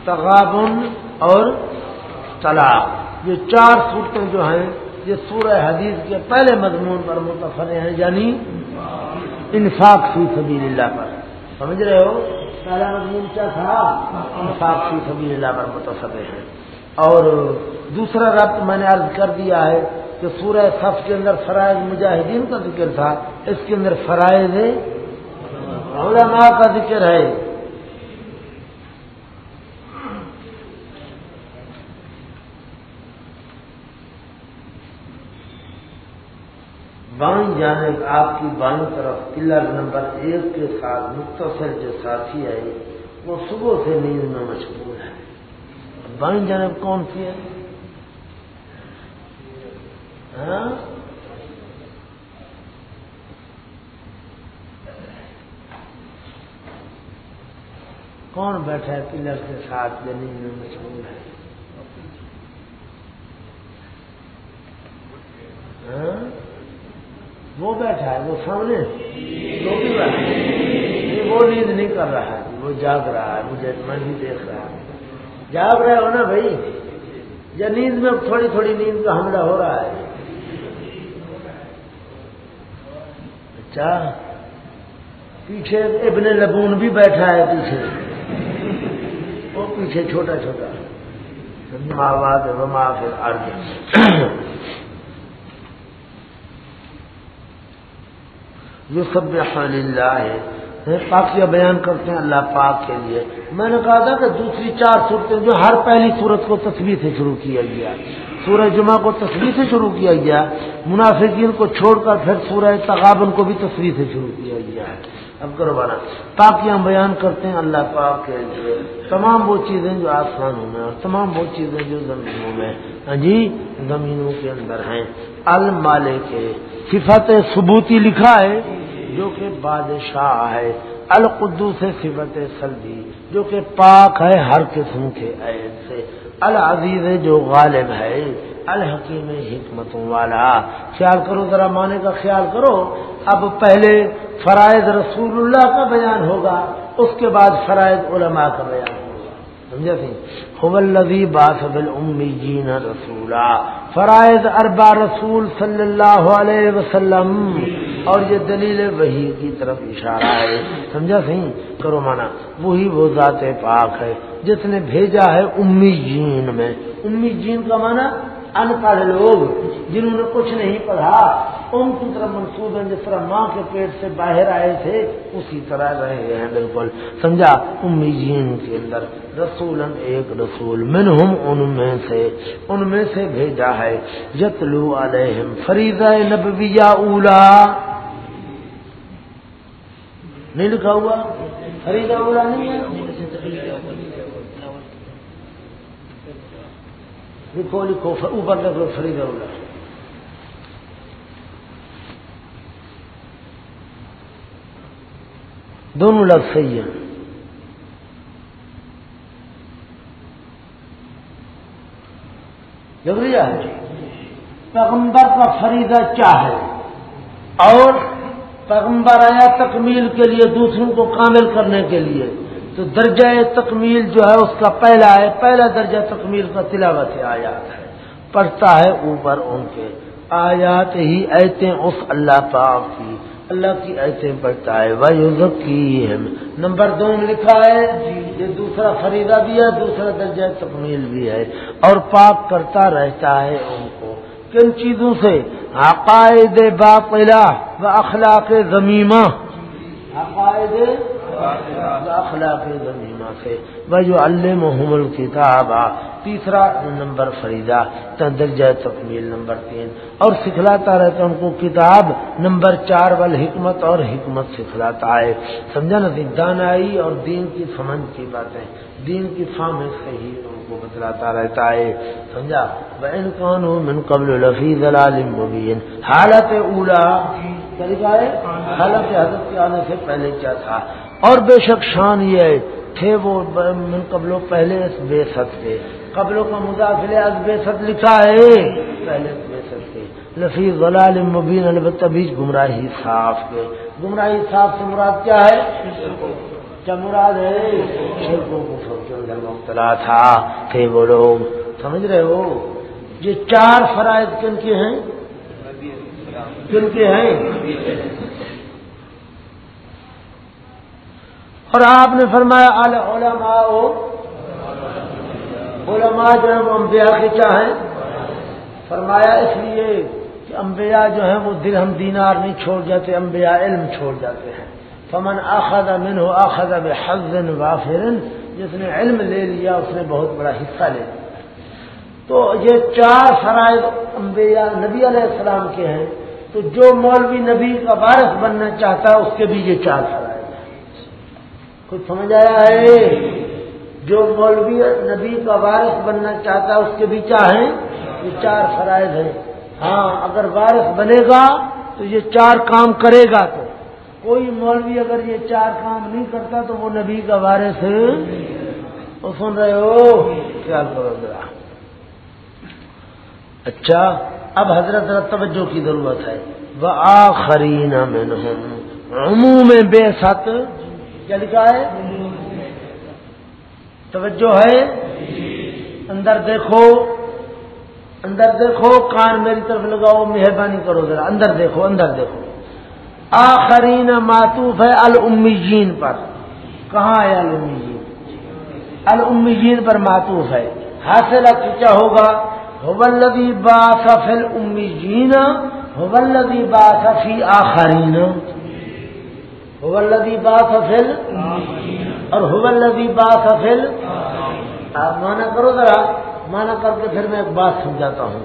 تغابن اور طلاق۔ یہ چار صورتیں جو ہیں، یہ سورہ حدیث کے پہلے مضمون پر متفر ہیں یعنی انفاق فی سبیل اللہ پر۔ سمجھ رہے ہو؟ پہلا مضمون کیا تھا؟ انصاف کی سبیل اللہ پر متفر ہیں اور دوسرا ربط میں نے عرض کر دیا ہے کہ سورہ صف کے اندر فرائض مجاہدین کا ذکر تھا، اس کے اندر فرائض علماء کا ذکر ہے۔ بائیں جانب آپ کی بائیں طرف پلر نمبر ایک کے ساتھ مختصر جو ساتھی ہے وہ صبح سے نیند میں مشغول ہے۔ بائیں جانب کون سی ہے؟ ہاں؟ کون بیٹھا ہے پلر کے ساتھ جو نیند میں مشغول ہے؟ ہاں؟ وہ بیٹھا ہے، وہ سامنے وہ نیند نہیں کر رہا ہے، وہ جاگ رہا ہے، مجھے من ہی دیکھ رہا ہے۔ جاگ رہے ہو نا بھائی؟ یا نیند میں تھوڑی تھوڑی نیند کا حملہ ہو رہا ہے۔ اچھا پیچھے ابن لبون بھی بیٹھا ہے پیچھے۔ وہ پیچھے چھوٹا چھوٹا۔ ماں بات ماں پھر یہ سب اللہ ہے پاکیہ بیان کرتے ہیں اللہ پاک کے لیے۔ میں نے کہا تھا کہ دوسری چار صورتیں جو ہر پہلی صورت کو تصویر سے شروع کیا گیا۔ سورہ جمعہ کو تصویر سے شروع کیا گیا۔ منافقین کو چھوڑ کر پھر سورہ تغابن کو بھی تصویر سے شروع کیا گیا۔ ہے اب کرو بارہ۔ پاکیاں بیان کرتے ہیں اللہ پاک کے لیے۔ تمام وہ چیزیں جو آسمانوں میں اور تمام وہ چیزیں جو زمینوں میں ہاں جی زمینوں کے اندر ہیں۔ المالے کے صفت ثبوتی لکھا ہے۔ جو کہ بادشاہ ہے القدو سے صفت سلبی، جو کہ پاک ہے ہر قسم کے عید سے۔ العزیز جو غالب ہے، الحکیم حکمتوں والا۔ خیال کرو، ذرا معنی کا خیال کرو۔ اب پہلے فرائض رسول اللہ کا بیان ہوگا، اس کے بعد فرائض علماء کا بیان۔ ہوگا سمجھا سی حلدی باسبل امی جین رسولا، فرائض اربا رسول صلی اللہ علیہ وسلم۔ اور یہ دلیل وہی کی طرف اشارہ ہے، سمجھا سی کرو مانا، وہی وہ ذات پاک ہے جس نے بھیجا ہے امی جین میں۔ امی جین کا مانا ان پڑھ لوگ جنہوں نے کچھ نہیں پڑھا، ان کی طرح منسوب ہیں، جس طرح ماں کے پیٹ سے باہر آئے تھے، اسی طرح رہے ہیں بالکل۔ سمجھا؟ امی جین کے اندر رسول ایک رسول من ہم ان میں سے، ان میں سے بھیجا ہے۔ یتلو علیہم فریضہ نبویہ اولا۔ نہیں لکھا ہوا؟ فریضہ اولا نہیں ہے؟ لکھو لکھو اوپر لکھ لو فرید اللہ دونوں لفظ صحیح ہیں۔ جبریا ہے۔ پیغمبر کا فریدہ کیا ہے؟ اور پیغمبر آیا تکمیل کے لیے دوسروں کو کامل کرنے کے لیے۔ تو درجہ تکمیل جو ہے اس کا پہلا ہے، پہلا درجہ تکمیل کا تلاوت آیات ہے۔ پڑھتا ہے اوپر ان کے۔ آیات ہی ایتے اس اللہ پاک کی۔ اللہ کی ایتے پڑھتا ہے۔ وہ نمبر دو میں لکھا ہے جی، یہ دوسرا فریدہ بھی ہے، دوسرا درجہ تکمیل بھی ہے۔ اور پاک کرتا رہتا ہے ان کو۔ کن چیزوں سے؟ عقائد باقلا و اخلاق زمیمہ۔ جی، عقائد اخلاق زمینہ سے جو المحم کتاب تیسرا نمبر فریدہ درجہ تکمیل نمبر تین۔ اور سکھلاتا رہتا ان کو کتاب نمبر چار وال حکمت اور حکمت سکھلاتا ہے۔ سمجھا نا دانائی اور دین کی سمجھ کی باتیں، دین کی فام سے ہی ان کو بتلاتا رہتا ہے۔ سمجھا؟ بین کون ہوں من قبل لفیظ مبین۔ حالت اولا، طریقہ ہے؟ حالت حضرت کے آنے سے پہلے کیا تھا؟ اور بے شک شان یہ تھے وہ من قبلوں پہلے اس بے ست کے قبلوں کا مداخلے از بے ست لکھا ہے۔ پہلے بے ست کے لفیظ غلال مبین، البتہ بیچ گمراہی صاف کے۔ گمراہی صاف سے مراد کیا ہے؟ کیا مراد ہے؟ شرکوں کو کے اندر مبتلا تھا۔ تھے وہ لوگ۔ سمجھ رہے ہو؟ یہ چار فرائض کن کے ہیں؟ کن کے ہیں؟ اور آپ نے فرمایا علماء علماء جو ہے وہ انبیاء کے کیا ہیں؟ فرمایا اس لیے کہ انبیاء جو ہیں وہ دل ہم دینار نہیں چھوڑ جاتے، انبیاء علم چھوڑ جاتے ہیں۔ فمن آخد من ہو آخد حزن وافرن جس نے علم لے لیا، اس نے بہت بڑا حصہ لے لیا۔ تو یہ چار فرائض انبیاء نبی علیہ السلام کے ہیں۔ تو جو مولوی نبی کا وارث بننا چاہتا ہے، اس کے بھی یہ چار فرائض کچھ سمجھ آیا ہے جو مولوی نبی کا وارث بننا چاہتا ہے، اس کے بھی چاہیں یہ چار فرائض ہیں۔ ہاں اگر وارث بنے گا تو یہ چار کام کرے گا تو۔ کوئی مولوی اگر یہ چار کام نہیں کرتا تو وہ نبی کا وارث وہ سن رہے ہو؟ خیال کرو ذرا۔ اچھا اب حضرت توجہ کی ضرورت ہے۔ وہ آخری عموم بے ست کیا لکھا ہے؟ توجہ ہے؟ اندر دیکھو اندر دیکھو، کان میری طرف لگاؤ، مہربانی کرو ذرا، اندر دیکھو اندر دیکھو۔ آخرین معطوف ہے المیجین پر۔ کہاں ہے المیجین المیجین پر معطوف ہے۔ حاصل کیا ہوگا؟ ہوبلدی با سفل امیجین ہوبلدی با سفی آخرین۔ حلدی با سفل اور حلدی با سفل آپ مانا کرو ذرا، مانا کر کے پھر میں ایک بات سمجھاتا ہوں۔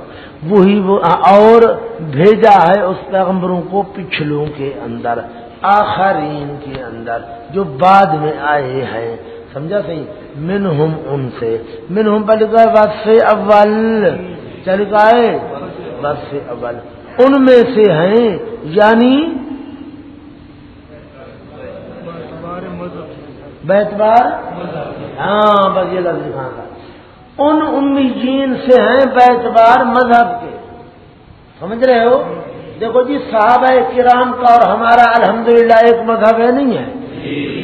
وہی وہ اور بھیجا ہے اس پیغمبروں کو پچھلوں کے اندر، آخرین کے اندر، جو بعد میں آئے ہیں۔ سمجھا صحیح؟ من ہم ان سے۔ من ہم پہلے بس سے اول۔ چل گئے۔ بس سے اول۔ ان میں سے ہیں یعنی بیتبار؟ ہاں بس یہ لفظ لکھا تھا ان امیجین سے ہیں بیتبار مذہب کے۔ سمجھ رہے ہو؟ دیکھو جی صحابہ کرام کا اور ہمارا الحمدللہ ایک مذہب ہے، نہیں ہے؟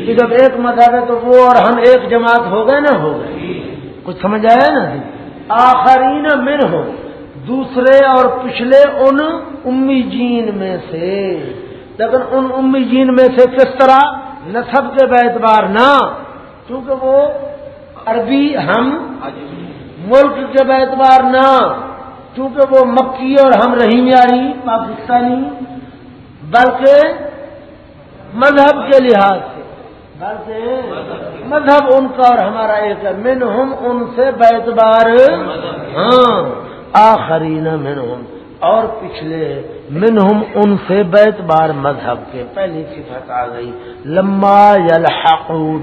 کہ جب ایک مذہب ہے تو وہ اور ہم ایک جماعت ہو گئے نا ہو گئے۔ کچھ سمجھ آیا نا جی؟ آخرین من ہو۔ دوسرے اور پچھلے ان امی جین میں سے۔ لیکن ان امی جین میں سے کس طرح؟ نصب کے اعتبار نہ کیونکہ وہ عربی ہم ملک کے اعتبار نہ کیونکہ وہ مکی اور ہم رحیم یاری، پاکستانی، بلکہ مذہب کے لحاظ سے، بلکہ مذہب ان کا اور ہمارا ایک ہے من ہم ان سے بیتبار ہاں آخری من ہم اور پچھلے منہم ان سے بیت بار مذہب کے پہلی صفت آ گئی۔ لما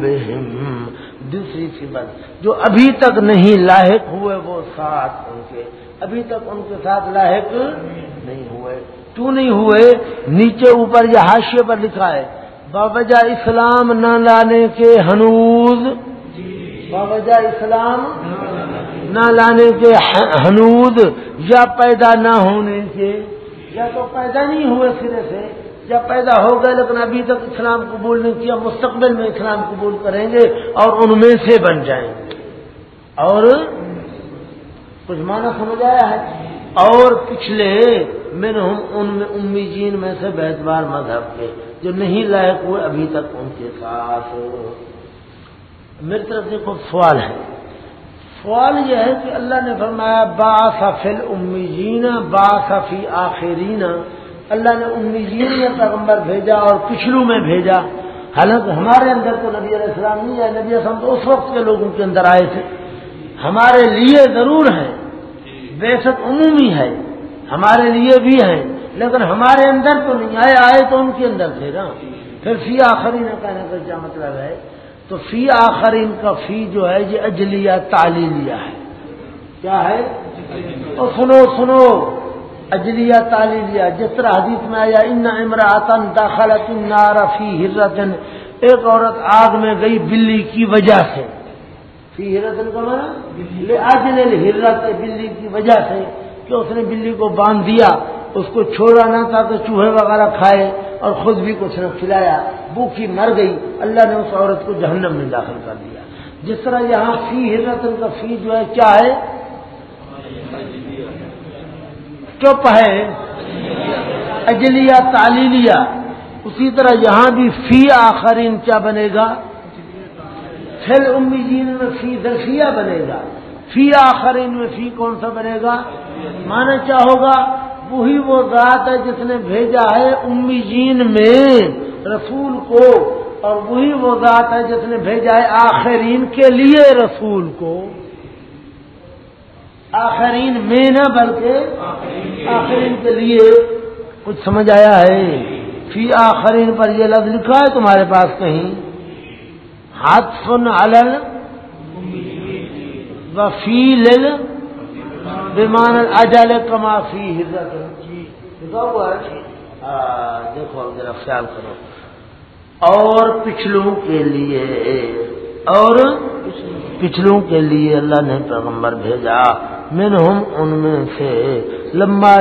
بہم دوسری صفت جو ابھی تک نہیں لاحق ہوئے وہ ساتھ ان کے۔ ابھی تک ان کے ساتھ لاحق نہیں ہوئے۔ کیوں نہیں ہوئے نیچے اوپر یا حاشیے پر لکھا ہے۔ باوجہ اسلام نہ لانے کے ہنوز۔ باوجہ اسلام نہ لانے کے حنود یا پیدا نہ ہونے کے، یا تو پیدا نہیں ہوئے سرے سے، یا پیدا ہو گئے لیکن ابھی تک اسلام قبول نہیں کیا، مستقبل میں اسلام قبول کریں گے اور ان میں سے بن جائیں گے۔ اور کچھ معنی سمجھ آیا ہے؟ اور پچھلے میں ان میں امی جین میں سے بیتبار مذہب کے، جو نہیں لائق ہوئے ابھی تک ان کے ساتھ۔ میری طرف سے کچھ سوال ہے۔ سوال یہ ہے کہ اللہ نے فرمایا با فل امیجین با صفی آخرین۔ اللہ نے امیجین میں پیغمبر بھیجا اور پچھلو میں بھیجا۔ حالانکہ ہمارے اندر تو نبی علیہ السلام نہیں ہے نبی السلام تو اس وقت کے لوگوں کے اندر آئے تھے۔ ہمارے لیے ضرور ہے بے شک عمومی ہے ہمارے لیے بھی ہے لیکن ہمارے اندر تو نہیں آئے آئے تو ان کے اندر تھے نا۔ پھر فی آخری نہ کہنے کا کیا مطلب ہے؟ تو فی آخر ان کا فی جو ہے یہ اجلیہ تعلیلیہ ہے۔ کیا ہے؟ تو سنو سنو۔ اجلیہ تعلیلیہ، جس طرح حدیث میں آیا، ان امراطن داخلت النار فی ہرتن ایک عورت آگ میں گئی بلی کی وجہ سے۔ فی ہرتن کا مانا اجل ہرت بلی کی وجہ سے کہ اس نے بلی کو باندھ دیا، اس کو چھوڑا نہ تھا تو چوہے وغیرہ کھائے۔ اور خود بھی کچھ نہ کھلایا، بھوکی مر گئی، اللہ نے اس عورت کو جہنم میں داخل کر دیا۔ جس طرح یہاں فی ہرت کا فی جو ہے، کیا ہے؟ چپ ہے اجلیا تعلیلیہ۔ اسی طرح یہاں بھی فی آخرین کیا بنے گا؟ فل امیدین میں فی درفیہ بنے گا۔ فی آخرین میں فی کون سا بنے گا؟ مانا کیا ہوگا؟ وہی وہ ذات ہے جس نے بھیجا ہے امی جین میں رسول کو اور وہی وہ ذات ہے جس نے بھیجا ہے آخرین کے لیے رسول کو۔ آخرین میں نہ بلکہ آخرین کے لیے کچھ سمجھ آیا ہے۔ فی آخرین پر یہ لفظ لکھا ہے تمہارے پاس کہیں۔ ہاتھ سن الل و فی لل بیمان اجال کما فی حضرت دیکھو ذرا خیال کرو. اور پچھلوں کے لیے، اور پچھلوں کے لیے اللہ نے پیغمبر بھیجا. من ہم ان میں سے لمبا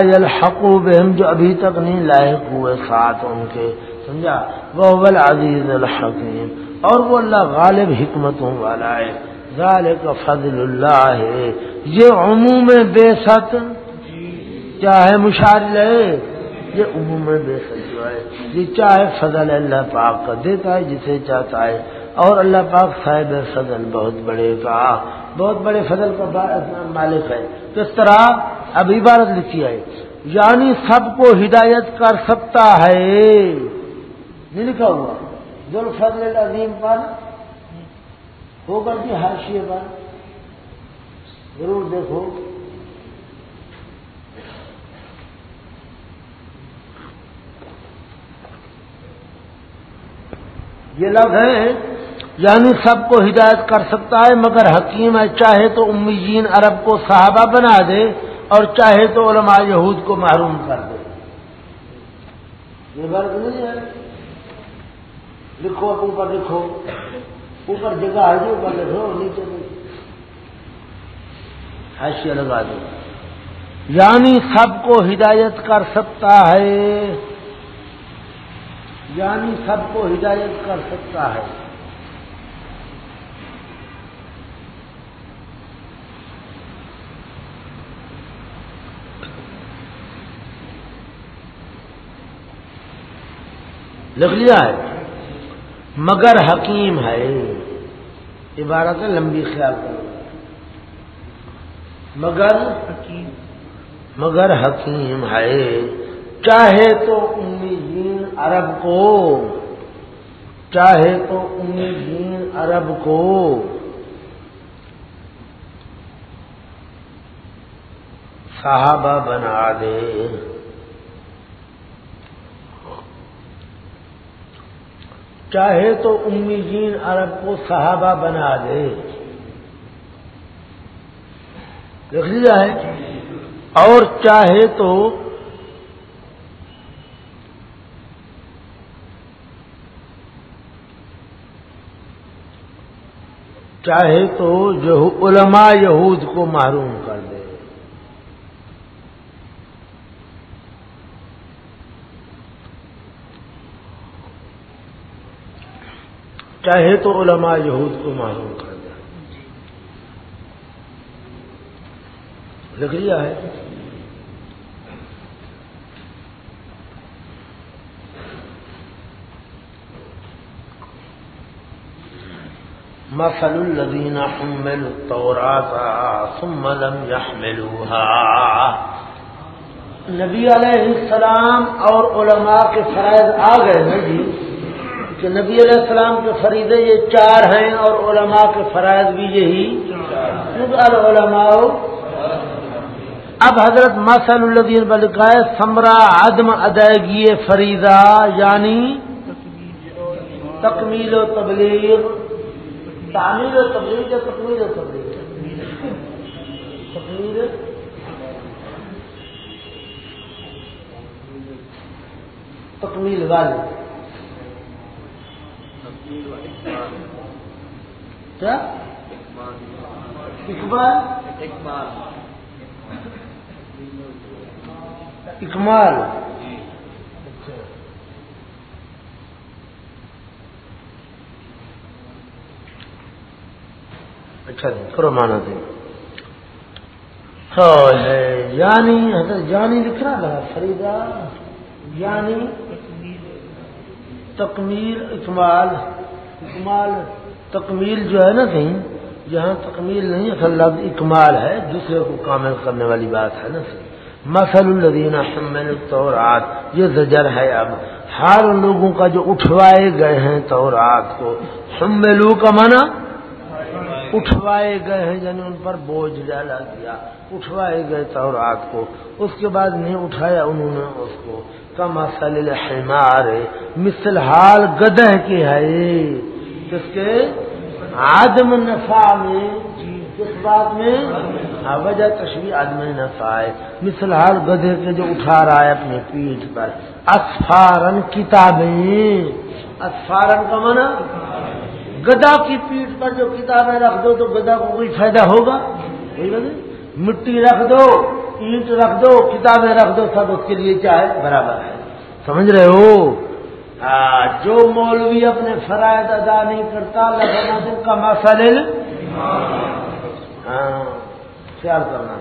بہم، جو ابھی تک نہیں لائق ہوئے، ساتھ ان کے، سمجھا؟ وہ عزیز الحکیم. اور وہ اللہ غالب حکمتوں والا ہے. ذالک فضل اللہ ہے۔ یہ عموم بے ست۔ چاہے مشارل ہے یہ عموم بے ست جو ہے۔ یہ چاہے فضل اللہ پاک کا دیتا ہے، جسے چاہتا ہے۔ اور اللہ پاک صاحب فضل بہت بڑے کا۔ بہت بڑے فضل کا مالک ہے۔ کس طرح اب عبارت لکھی ہے۔ یعنی سب کو ہدایت کر سکتا ہے۔ نہیں لکھا ہوا۔ جو فضل پر ہوگا جی حاشیے پر۔ ضرور دیکھو۔ یہ لفظ ہے یعنی سب کو ہدایت کر سکتا ہے، مگر حکیم ہے، چاہے تو امیجین عرب کو صحابہ بنا دے اور چاہے تو علماء یہود کو محروم کر دے۔ یہ فرق نہیں ہے۔ لکھو اوپر لکھو۔ اوپر جگہ ہے جو اوپر رکھو نیچے حاشیہ لگا دو۔ یعنی سب کو ہدایت کر سکتا ہے۔ یعنی سب کو ہدایت کر سکتا ہے۔ لکھ لیا ہے۔ مگر حکیم ہے۔ عبارت ہے، لمبی خیال کرو۔ مگر حکیم۔ مگر حکیم ہے۔ چاہے تو امیدین عرب کو۔ چاہے تو امیدین عرب کو۔ صحابہ بنا دے۔ چاہے تو امیدین عرب کو صحابہ بنا دے۔ دیکھ لیا ہے؟ اور چاہے تو چاہے تو جو علماء یہود کو معروم کر دے چاہے تو علماء یہود کو معلوم کر دے۔ لکھ لیا ہے مثل الذين حملوا التوراة ثم لم يحملوها۔ نبی علیہ السلام اور علماء کے فرائض آ گئے ہیں جی؟ کہ نبی علیہ السلام کے فریضے یہ چار ہیں اور علماء کے فرائض بھی یہی علماء اب حضرت مسل الدین بلکائے سمرا عدم ادائیگی فریضہ یعنی تکمیل و تبلیغ۔ تعمیر و تبلیغ یا تکمیل و تبلیغ؟ تکمیل۔ تکمیل والے کیا؟ اقبال؟ اکمال اچھا جی کرو مانا دیں۔ یعنی حضرت یعنی جانی لکھنا تھا فریدا یعنی تکمیل اکمال اکمال تکمیل جو ہے نا کہیں جہاں تکمیل نہیں، اصل لفظ اکمال ہے، دوسرے کو کامل کرنے والی بات ہے نا۔ مسل الدین تورات یہ زجر ہے اب۔ ہر لوگوں کا جو اٹھوائے گئے ہیں تورات کو سملو کا مانا اٹھوائے گئے ہیں یعنی ان پر بوجھ ڈالا گیا۔ اٹھوائے گئے تورات کو۔ اس کے بعد نہیں اٹھایا انہوں نے اس کو۔ کم اصل حمار مثل حال گدہ کی ہے۔ کس کے آدم نفا میں جی، کس بات میں وجہ تشریح آدم نفا ہے۔ مثل حال گدھے کے جو اٹھا رہا ہے اپنی پیٹھ پر۔ اسفارن کتابیں۔ اسفارن کا مانا گدا کی پیٹھ پر جو کتابیں رکھ دو تو گدا کو کوئی فائدہ ہوگا؟ مٹی رکھ دو، اینٹ رکھ دو، کتابیں رکھ دو، سب اس کے لیے چاہے برابر ہے۔ سمجھ رہے ہو؟ جو مولوی اپنے فرائض ادا نہیں کرتا لگنا کا مسل خیال کرنا۔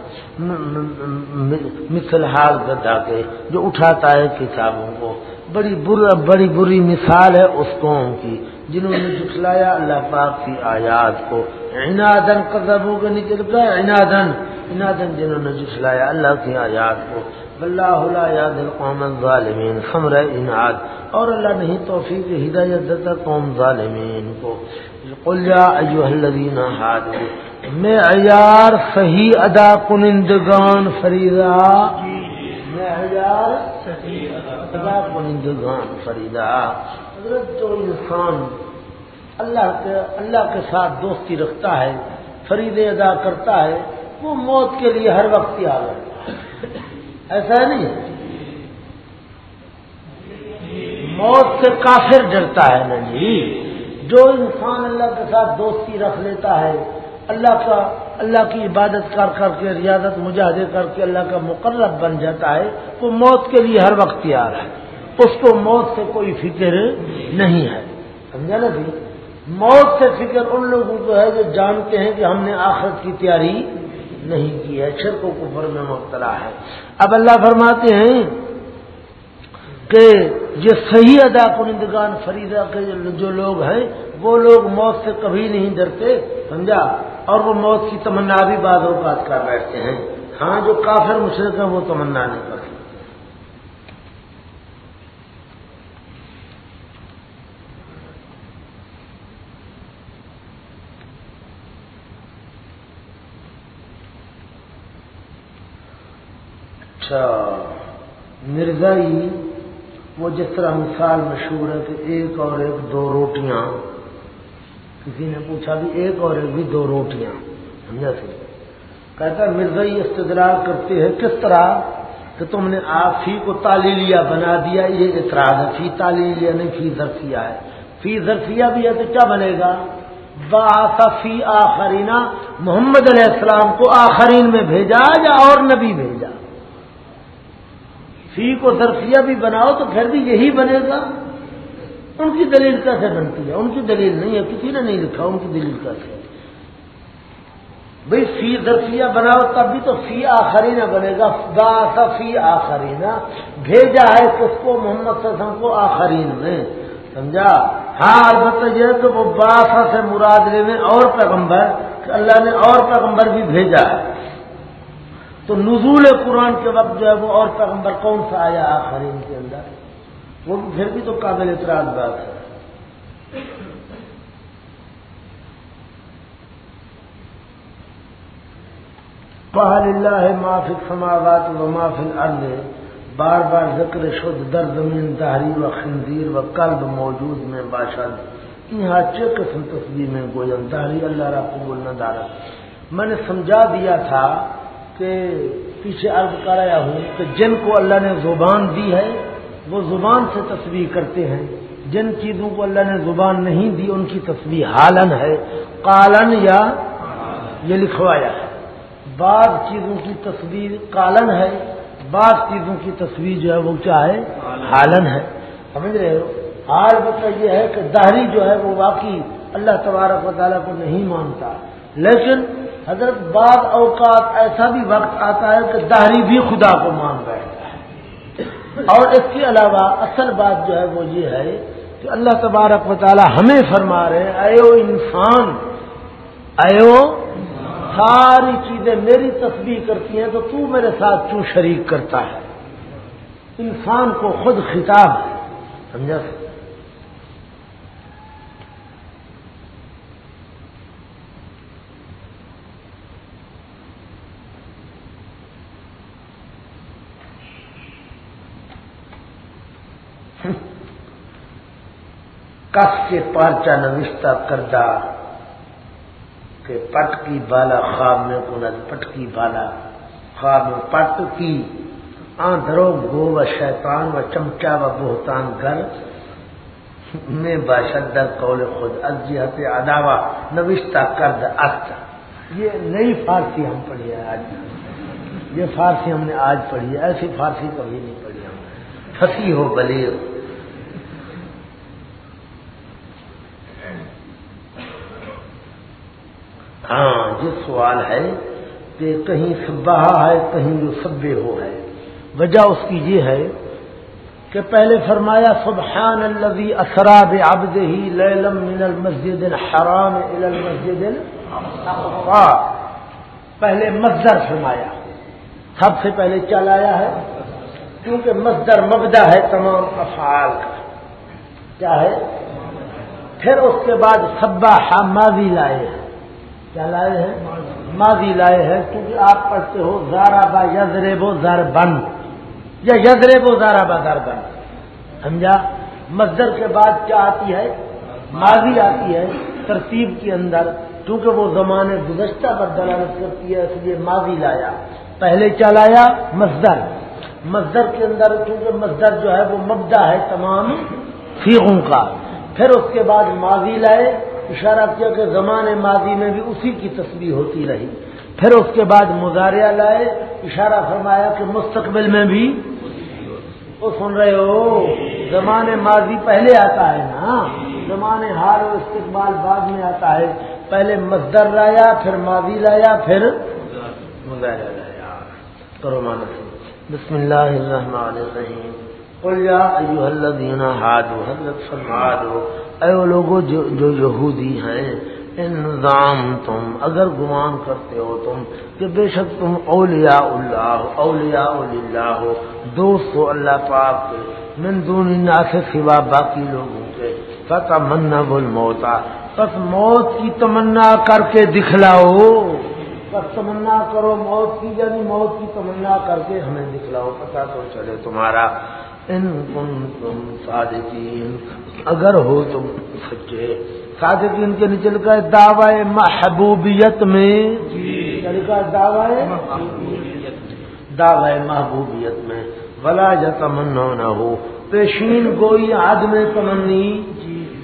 مثل حال گدا کے، جو اٹھاتا ہے کتابوں کو۔ بڑی بر، بڑی بری مثال ہے اس قوم کی، جنہوں نے جٹلایا اللہ پاک کی آیات کو۔ عنادن قدبوں کے نیچے لکھا عنادن عنادن جنہوں نے جٹلایا اللہ کی آیات کو۔ اللہ لا یاد القوم الظالمین. خمر انعاد. اور اللہ نہیں توفیق، ہدایت دیتا قوم ظالمین کو. قل یا ایوہ الذین حادو میں عیار صحیح ادا کنندگان، فریضہ، میں عیار صحیح ادا کنندگان، فریضہ. حضرت جو انسان اللہ کے اللہ کے ساتھ دوستی رکھتا ہے فریدے ادا کرتا ہے، وہ موت کے لیے ہر وقت تیار رہتا ہے۔ ایسا نہیں۔ موت سے کافر ڈرتا ہے نا جی۔ جو انسان اللہ کے ساتھ دوستی رکھ لیتا ہے، اللہ کا، اللہ کی عبادت کر کر کے، ریاضت، مجاہدے کر کے اللہ کا مقرب بن جاتا ہے، وہ موت کے لیے ہر وقت تیار ہے۔ اس کو موت سے کوئی فکر نہیں ہے۔ سمجھا نا جی؟ موت سے فکر ان لوگوں کو ہے جو جانتے ہیں کہ ہم نے آخرت کی تیاری نہیں کی ہے چھر کو میں مبتلا ہے۔ اب اللہ فرماتے ہیں کہ یہ صحیح ادا کنندگان فریدہ کے جو لوگ ہیں، وہ لوگ موت سے کبھی نہیں ڈرتے، سمجھا؟ اور وہ موت کی تمنا بھی بعض اوقات کر بیٹھتے ہیں۔ ہاں جو کافر مشرق ہیں، وہ تمنا نہیں کرتے۔ اچھا مرزائی جی، وہ جس طرح مثال مشہور ہے کہ ایک اور ایک دو روٹیاں، کسی نے پوچھا بھی ایک اور ایک بھی دو روٹیاں، سمجھا سی کہتا مرزائی جی استدراک کرتے ہیں کس طرح؟ کہ تم نے آپ فی کو تالیلیا بنا دیا، یہ اعتراض ہے، فی تالیلیا نہیں، فی ذرفیہ ہے۔ فی ذرفیہ بھی ہے تو کیا بنے گا؟ فی آخرینا محمد علیہ السلام کو آخرین میں بھیجا یا اور نبی بھیجا؟ فی کو ظرفیہ بھی بناؤ تو پھر بھی یہی بنے گا۔ ان کی دلیل کیسے بنتی ہے؟ ان کی دلیل نہیں ہے، کسی نے نہیں لکھا ان کی دلیل کیسے بھائی فی ظرفیہ بناؤ تب بھی تو فی آخری نہ بنے گا۔ با فی آخری بھیجا ہے کس کو؟ محمد صلی اللہ علیہ وسلم کو آخرین میں سمجھا؟ ہاں البتہ یہ کہ وہ باسا سے مراد میں اور پیغمبر کہ اللہ نے اور پیغمبر بھی بھیجا ہے۔ تو نزول قرآن کے وقت جو ہے وہ اور پیغمبر کون سا آیا آخرین کے اندر؟ وہ پھر بھی تو قابل اعتراض بات ہے۔ پہل اللہ معافی سماوات و معافی ارد بار بار ذکر شد در زمین تحریر و خنزیر و قلب موجود میں باشد۔ یہاں چھ قسم تصویر میں گوجن تحریر اللہ را قبول نہ دارا۔ میں نے سمجھا دیا تھا کہ پیچھے عرض کرایا ہوں کہ جن کو اللہ نے زبان دی ہے، وہ زبان سے تصویر کرتے ہیں۔ جن چیزوں کو اللہ نے زبان نہیں دی، ان کی تصویر حالن ہے کالن یا یہ لکھوایا ہے۔ بعض چیزوں کی تصویر کالن ہے، بعض چیزوں کی تصویر جو ہے وہ کیا ہے؟ حالن ہے۔ سمجھ رہے ہو؟ حال مطلب یہ ہے کہ دہری جو ہے وہ واقعی اللہ تبارک و تعالیٰ کو نہیں مانتا۔ لیکن حضرت بعض اوقات ایسا بھی وقت آتا ہے کہ دہری بھی خدا کو مان بیٹھتا ہے۔ اور اس کے علاوہ اصل بات جو ہے وہ یہ ہے کہ اللہ تبارک و تعالی ہمیں فرما رہے ایو انسان ایو ساری چیزیں میری تصویر کرتی ہیں تو تو میرے ساتھ کیوں شریک کرتا ہے؟ انسان کو خود خطاب ہے، سمجھا؟ کس کے پارچا نوشتہ کردہ کہ پٹ کی بالا خواب میں کنل پٹ کی بالا خواب میں پٹ کی آندھرو گو و شیطان و چمچا و بہتان گھر میں باشدر قول خود ازیحت اداوا نوشتہ کرد است یہ نئی فارسی ہم پڑھی ہے آج۔ یہ فارسی ہم نے آج پڑھی ہے، ایسی فارسی کبھی نہیں پڑھی ہم پھنسی ہو بلیر ہاں یہ سوال ہے کہ کہیں سبہ ہے، کہیں جو سبے ہو ہے۔ وجہ اس کی یہ ہے کہ پہلے فرمایا سبحان الذي اسرا بعبده ليلا من المسجد الحرام الى المسجد الاقصى پہلے مصدر فرمایا۔ سب سے پہلے چلایا ہے؟ کیونکہ مصدر مبدا ہے تمام افعال کا۔ کیا ہے؟ پھر اس کے بعد سبا ماضی لائے۔ ہیں کیا لائے ہیں؟ ماضی لائے ہیں، کیونکہ آپ پڑھتے ہو زارا با یزرے بو زر بن یا یزرے بو زارا با در بن سمجھا؟ مزدر کے بعد کیا آتی ہے؟ ماضی آتی ہے ترتیب کے اندر، کیونکہ وہ زمانے گزشتہ پر دلالت کرتی ہے، اس لیے ماضی لایا۔ پہلے کیا لایا؟ مزدر مزدر کے اندر کیونکہ مزدر جو ہے وہ مبدا ہے تمام فیغوں کا۔ پھر اس کے بعد ماضی لائے اشارہ کیا کہ زمانے ماضی میں بھی اسی کی تصویر ہوتی رہی۔ پھر اس کے بعد مظاہرہ لائے، اشارہ فرمایا کہ مستقبل میں بھی وہ سن رہے ہو زمانے ماضی پہلے آتا ہے نا۔ زمانے حال و استقبال بعد میں آتا ہے۔ پہلے مزدر لایا، پھر ماضی لایا، پھر مظاہرہ لایا۔ کرو مانس بسم اللہ الرحمن الرحیم۔ ہادو حضرت فرما دو اے وہ لوگوں جو جو یہودی ہیں انضام تم اگر گمان کرتے ہو تم کہ بے شک تم اولیاء اللہ اولیاء اللہ ہو دوست ہو اللہ پاک کے، من دون سے سوا باقی لوگوں کے فتح منا بول موتا بس موت کی تمنا کر کے دکھلاؤ۔ بس تمنا کرو موت کی یعنی موت کی تمنا کر کے ہمیں دکھلاؤ پتا تو چلے تمہارا۔ ان تم صادقین اگر ہو تم سچے۔ صادقین کے نیچے لکھا ہے دعوی محبوبیت میں۔ لکھا دعوی دعوی؟ محبوبیت میں۔ ولا یا تمنا نہ ہو پیشین گوئی آدم تمنی۔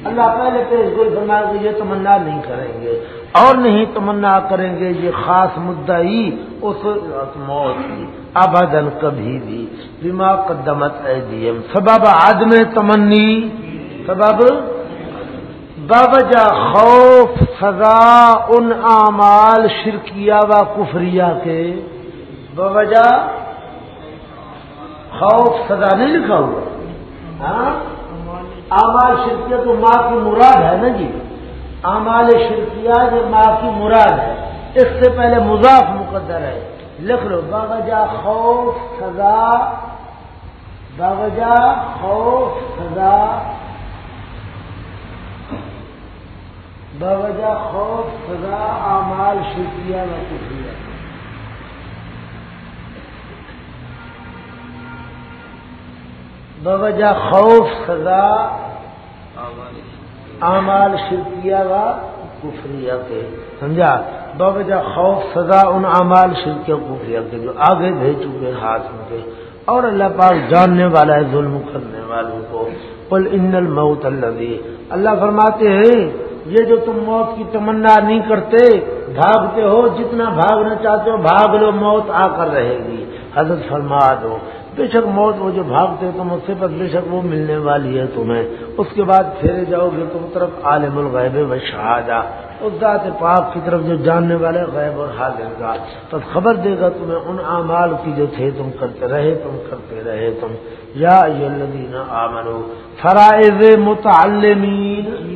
اللہ پہلے پیش گوئی بنا کے یہ تمنا نہیں کریں گے۔ اور نہیں تمنا کریں گے یہ خاص مدعی اس موت کی۔ ابدن کبھی بھی بیما قدمت ایدیم. سبب آدم تمنی. سبب بوجہ خوف سزا ان اعمال شرکیہ و کفریہ کے. بوجہ خوف سزا نہیں لکھا ہوا. ہاں؟ اعمال شرکیہ تو ماں کی مراد ہے نا جی؟ اعمال شرکیہ جو ماں کی مراد ہے، اس سے پہلے مضاف مقدر ہے. لکھ لو باوجہ خوف سزا باوجہ خوف سزا. باوجہ خوف سزا اعمال شرکیہ میں کچھ باوجہ خوف سزا اعمال شرکیہ و کفریہ کے، سمجھا؟ بوجہ خوف، سزا ان اعمال شرکیہ کفریہ کے جو آگے بھیج چکے ہاتھ میں کے۔ اور اللہ پاک جاننے والا ہے، ظلم کرنے والوں کو۔ قل ان الموت الذی۔ اللہ فرماتے ہیں، یہ جو تم موت کی تمنا نہیں کرتے، بھاگتے ہو، جتنا بھاگنا چاہتے ہو، بھاگ لو، موت آ کر رہے گی۔ حضرت فرما دو بے شک موت وہ جو بھاگتے تم اس سے بے شک وہ ملنے والی ہے تمہیں۔ اس کے بعد پھیرے جاؤ گے تم طرف عالم الغیب و شہادہ۔ اس ذات پاک کی طرف جو جاننے والے غیب اور حاضر کا۔ تو خبر دے گا تمہیں ان اعمال کی جو تھے تم کرتے رہے، تم کرتے رہے تم۔ یا الذین آمنو، فرائض متعلمین۔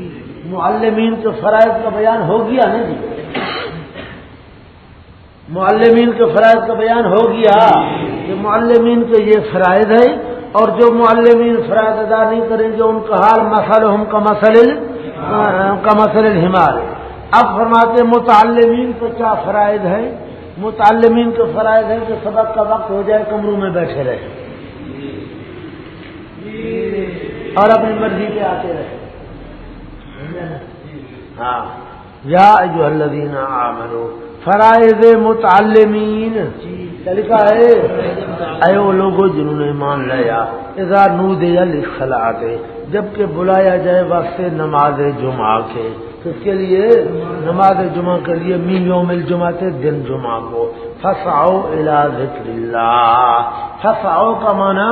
معلمین کے فرائض کا بیان ہو گیا نا جی؟ معلمین کے فرائض کا بیان ہو گیا۔ کہ معلمین کے یہ فرائض ہے اور جو معلمین فرائض ادا نہیں کریں گے، ان کا حال مسل ہم کا مسل کا مسل ہمار اب فرماتے متعلمین کو کیا فرائض ہے متعلمین کے فرائض ہے کہ سبق کا وقت ہو جائے، کمروں میں بیٹھے رہے اور اپنی مرضی پہ آتے رہے ہاں۔ یا جو اللہ فرائض متعلمین۔ لکھا ہے۔ اے وہ لوگ جنہوں نے مان لیا اذا نو دیا لکھلا آتے جبکہ بلایا جائے واسطے نماز جمعہ کے۔ کس کے لیے؟ نماز جمعہ کے لیے می یوم الجمعہ کے دن جمعہ کو۔ فساؤ الا ذکر اللہ فساؤ کا معنی،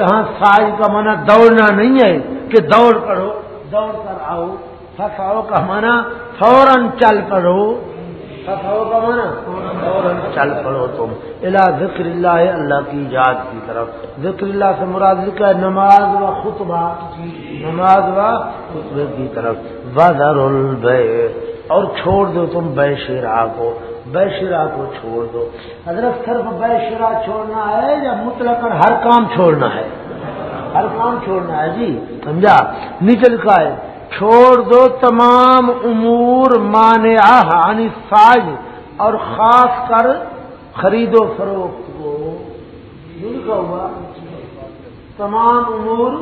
یہاں سائز کا معنی دوڑنا نہیں ہے کہ دوڑ کرو، دوڑ کر آؤ۔ فساؤ کا معنی فوراً چل کرو کا مانا چل پڑو تم۔ الا ذکر اللہ اللہ کی یاد کی طرف۔ ذکر اللہ سے مراد ہے نماز و خطبہ۔ نماز و خطبے کی طرف۔ بادر اور چھوڑ دو تم بے شیرا کو۔ بے شیرا کو چھوڑ دو۔ حضرت صرف بے شیرا چھوڑنا ہے یا مطلق ہر کام چھوڑنا ہے؟ ہر کام چھوڑنا ہے جی سمجھا؟ نیچے لکھا ہے۔ چھوڑ دو تمام امور مانے یعنی ساز اور خاص کر خرید و فروخت کو۔ لکھا ہوا تمام امور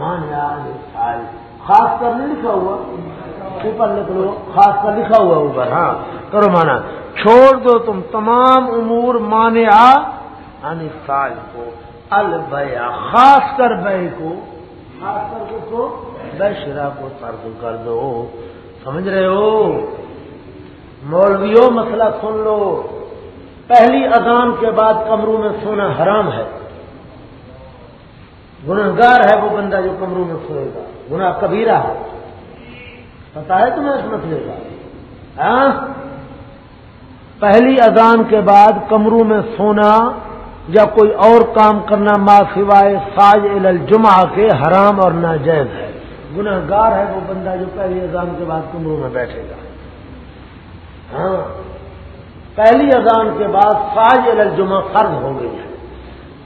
مانے ساز خاص کر نہیں لکھا ہوا۔ اوپر لکھ لو خاص کر لکھا ہوا اوپر۔ ہاں کرو مانا چھوڑ دو تم تمام امور مانے یعنی ساز کو۔ البیا خاص کر بے کو۔ خاص کر بشرا کو ترک کر دو۔ سمجھ رہے ہو؟ مولویوں، مسئلہ سن لو۔ پہلی اذان کے بعد کمروں میں سونا حرام ہے۔ گنہگار ہے وہ بندہ جو کمروں میں سوئے گا۔ گناہ کبیرہ ہے۔ پتا ہے تمہیں اس مسئلے کا؟ ہاں؟ پہلی اذان کے بعد کمروں میں سونا یا کوئی اور کام کرنا ما سوائے ساج الجمعہ کے حرام اور ناجائز ہے۔ گناہ گار ہے وہ بندہ جو پہلی اذان کے بعد کمروں میں بیٹھے گا۔ ہاں۔ پہلی اذان کے بعد ساج الجمعہ فرض ہو گئی ہے۔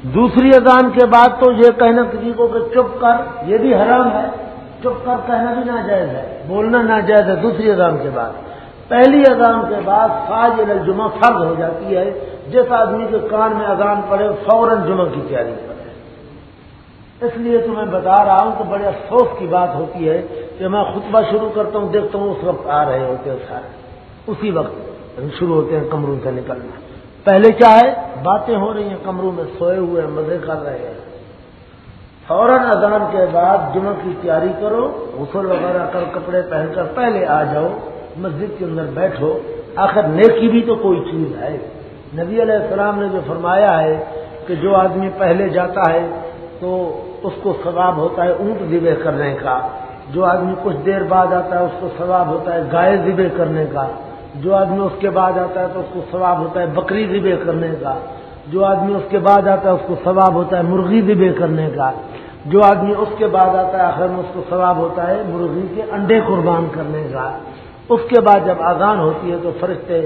دوسری اذان کے بعد تو یہ کہنا کسی کو کہ چپ کر، یہ بھی حرام ہے۔ چپ کر کہنا بھی ناجائز ہے۔ بولنا ناجائز ہے دوسری اذان کے بعد۔ پہلی اذان کے بعد فاج الجمعہ فرض ہو جاتی ہے۔ جس آدمی کے کان میں اذان پڑے، فوراً جمعہ کی تیاری کرے اس لیے تو میں بتا رہا ہوں کہ بڑے افسوس کی بات ہوتی ہے کہ میں خطبہ شروع کرتا ہوں، دیکھتا ہوں اس وقت آ رہے ہوتے ہیں سارے۔ اسی وقت شروع ہوتے ہیں کمروں سے نکلنا۔ پہلے کیا ہے؟ باتیں ہو رہی ہیں کمروں میں، سوئے ہوئے ہیں، مزے کر رہے ہیں۔ فوراً اذان کے بعد جمعہ کی تیاری کرو، غسل وغیرہ کر، کپڑے پہن کر، پہلے آ جاؤ، مسجد کے اندر بیٹھو۔ آخر نیکی بھی تو کوئی چیز ہے۔ نبی علیہ السلام نے جو فرمایا ہے کہ جو آدمی پہلے جاتا ہے تو اس کو ثواب ہوتا ہے اونٹ ذبے کرنے کا، جو آدمی کچھ دیر بعد آتا ہے اس کو ثواب ہوتا ہے گائے ذبے کرنے کا، جو آدمی اس کے بعد آتا ہے تو اس کو ثواب ہوتا ہے بکری ذبے کرنے کا، جو آدمی اس کے بعد آتا ہے اس کو ثواب ہوتا ہے مرغی ذبے کرنے کا، جو آدمی اس کے بعد آتا ہے آخر میں اس کو ثواب ہوتا ہے مرغی کے انڈے قربان کرنے کا۔ اس کے بعد جب آزان ہوتی ہے تو فرشتے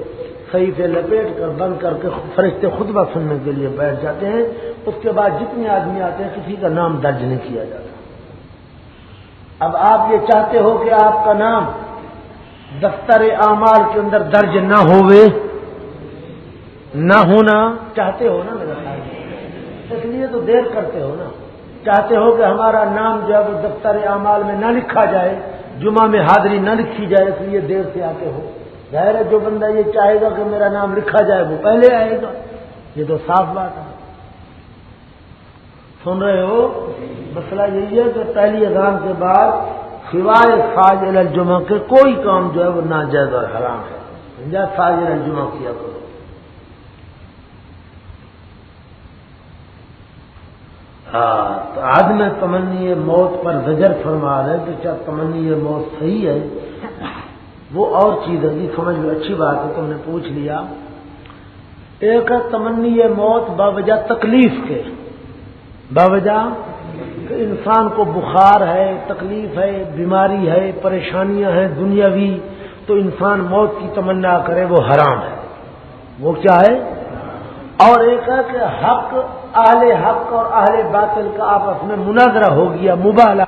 صحیح سے لپیٹ کر، بند کر کے فرشتے خطبہ سننے کے لیے بیٹھ جاتے ہیں۔ اس کے بعد جتنے آدمی آتے ہیں، کسی کا نام درج نہیں کیا جاتا۔ اب آپ یہ چاہتے ہو کہ آپ کا نام دفتر اعمال کے اندر درج نہ ہوئے نہ ہونا۔ چاہتے ہو نا میرا خیال اس لیے تو دیر کرتے ہو نا۔ چاہتے ہو کہ ہمارا نام جو ہے وہ دفتر اعمال میں نہ لکھا جائے، جمعہ میں حاضری نہ لکھی جائے، اس لیے دیر سے آتے ہو۔ ظاہر ہے جو بندہ یہ چاہے گا کہ میرا نام لکھا جائے، وہ پہلے آئے گا۔ یہ تو صاف بات ہے۔ سن رہے ہو؟ مسئلہ یہی ہے کہ پہلی اذان کے بعد سوائے فاج الجمعہ کے کوئی کام جو ہے وہ ناجائز اور حرام ہے۔ فاج الجمعہ کیا کرو؟ ہاں، تو آدمی تمنی موت پر زجر فرما رہے کہ کیا تمنی موت صحیح ہے؟ وہ اور چیز ہے جی سمجھ میں اچھی بات ہے، تم نے پوچھ لیا۔ ایک ہے تمنی موت باوجہ تکلیف کے۔ باوجہ انسان کو بخار ہے، تکلیف ہے، بیماری ہے، پریشانیاں ہیں دنیاوی، تو انسان موت کی تمنا کرے، وہ حرام ہے۔ وہ کیا ہے؟ اور ایک ہے کہ حق، اہل حق اور اہل باطل کا آپس میں مناظرہ ہو گیا مبالہ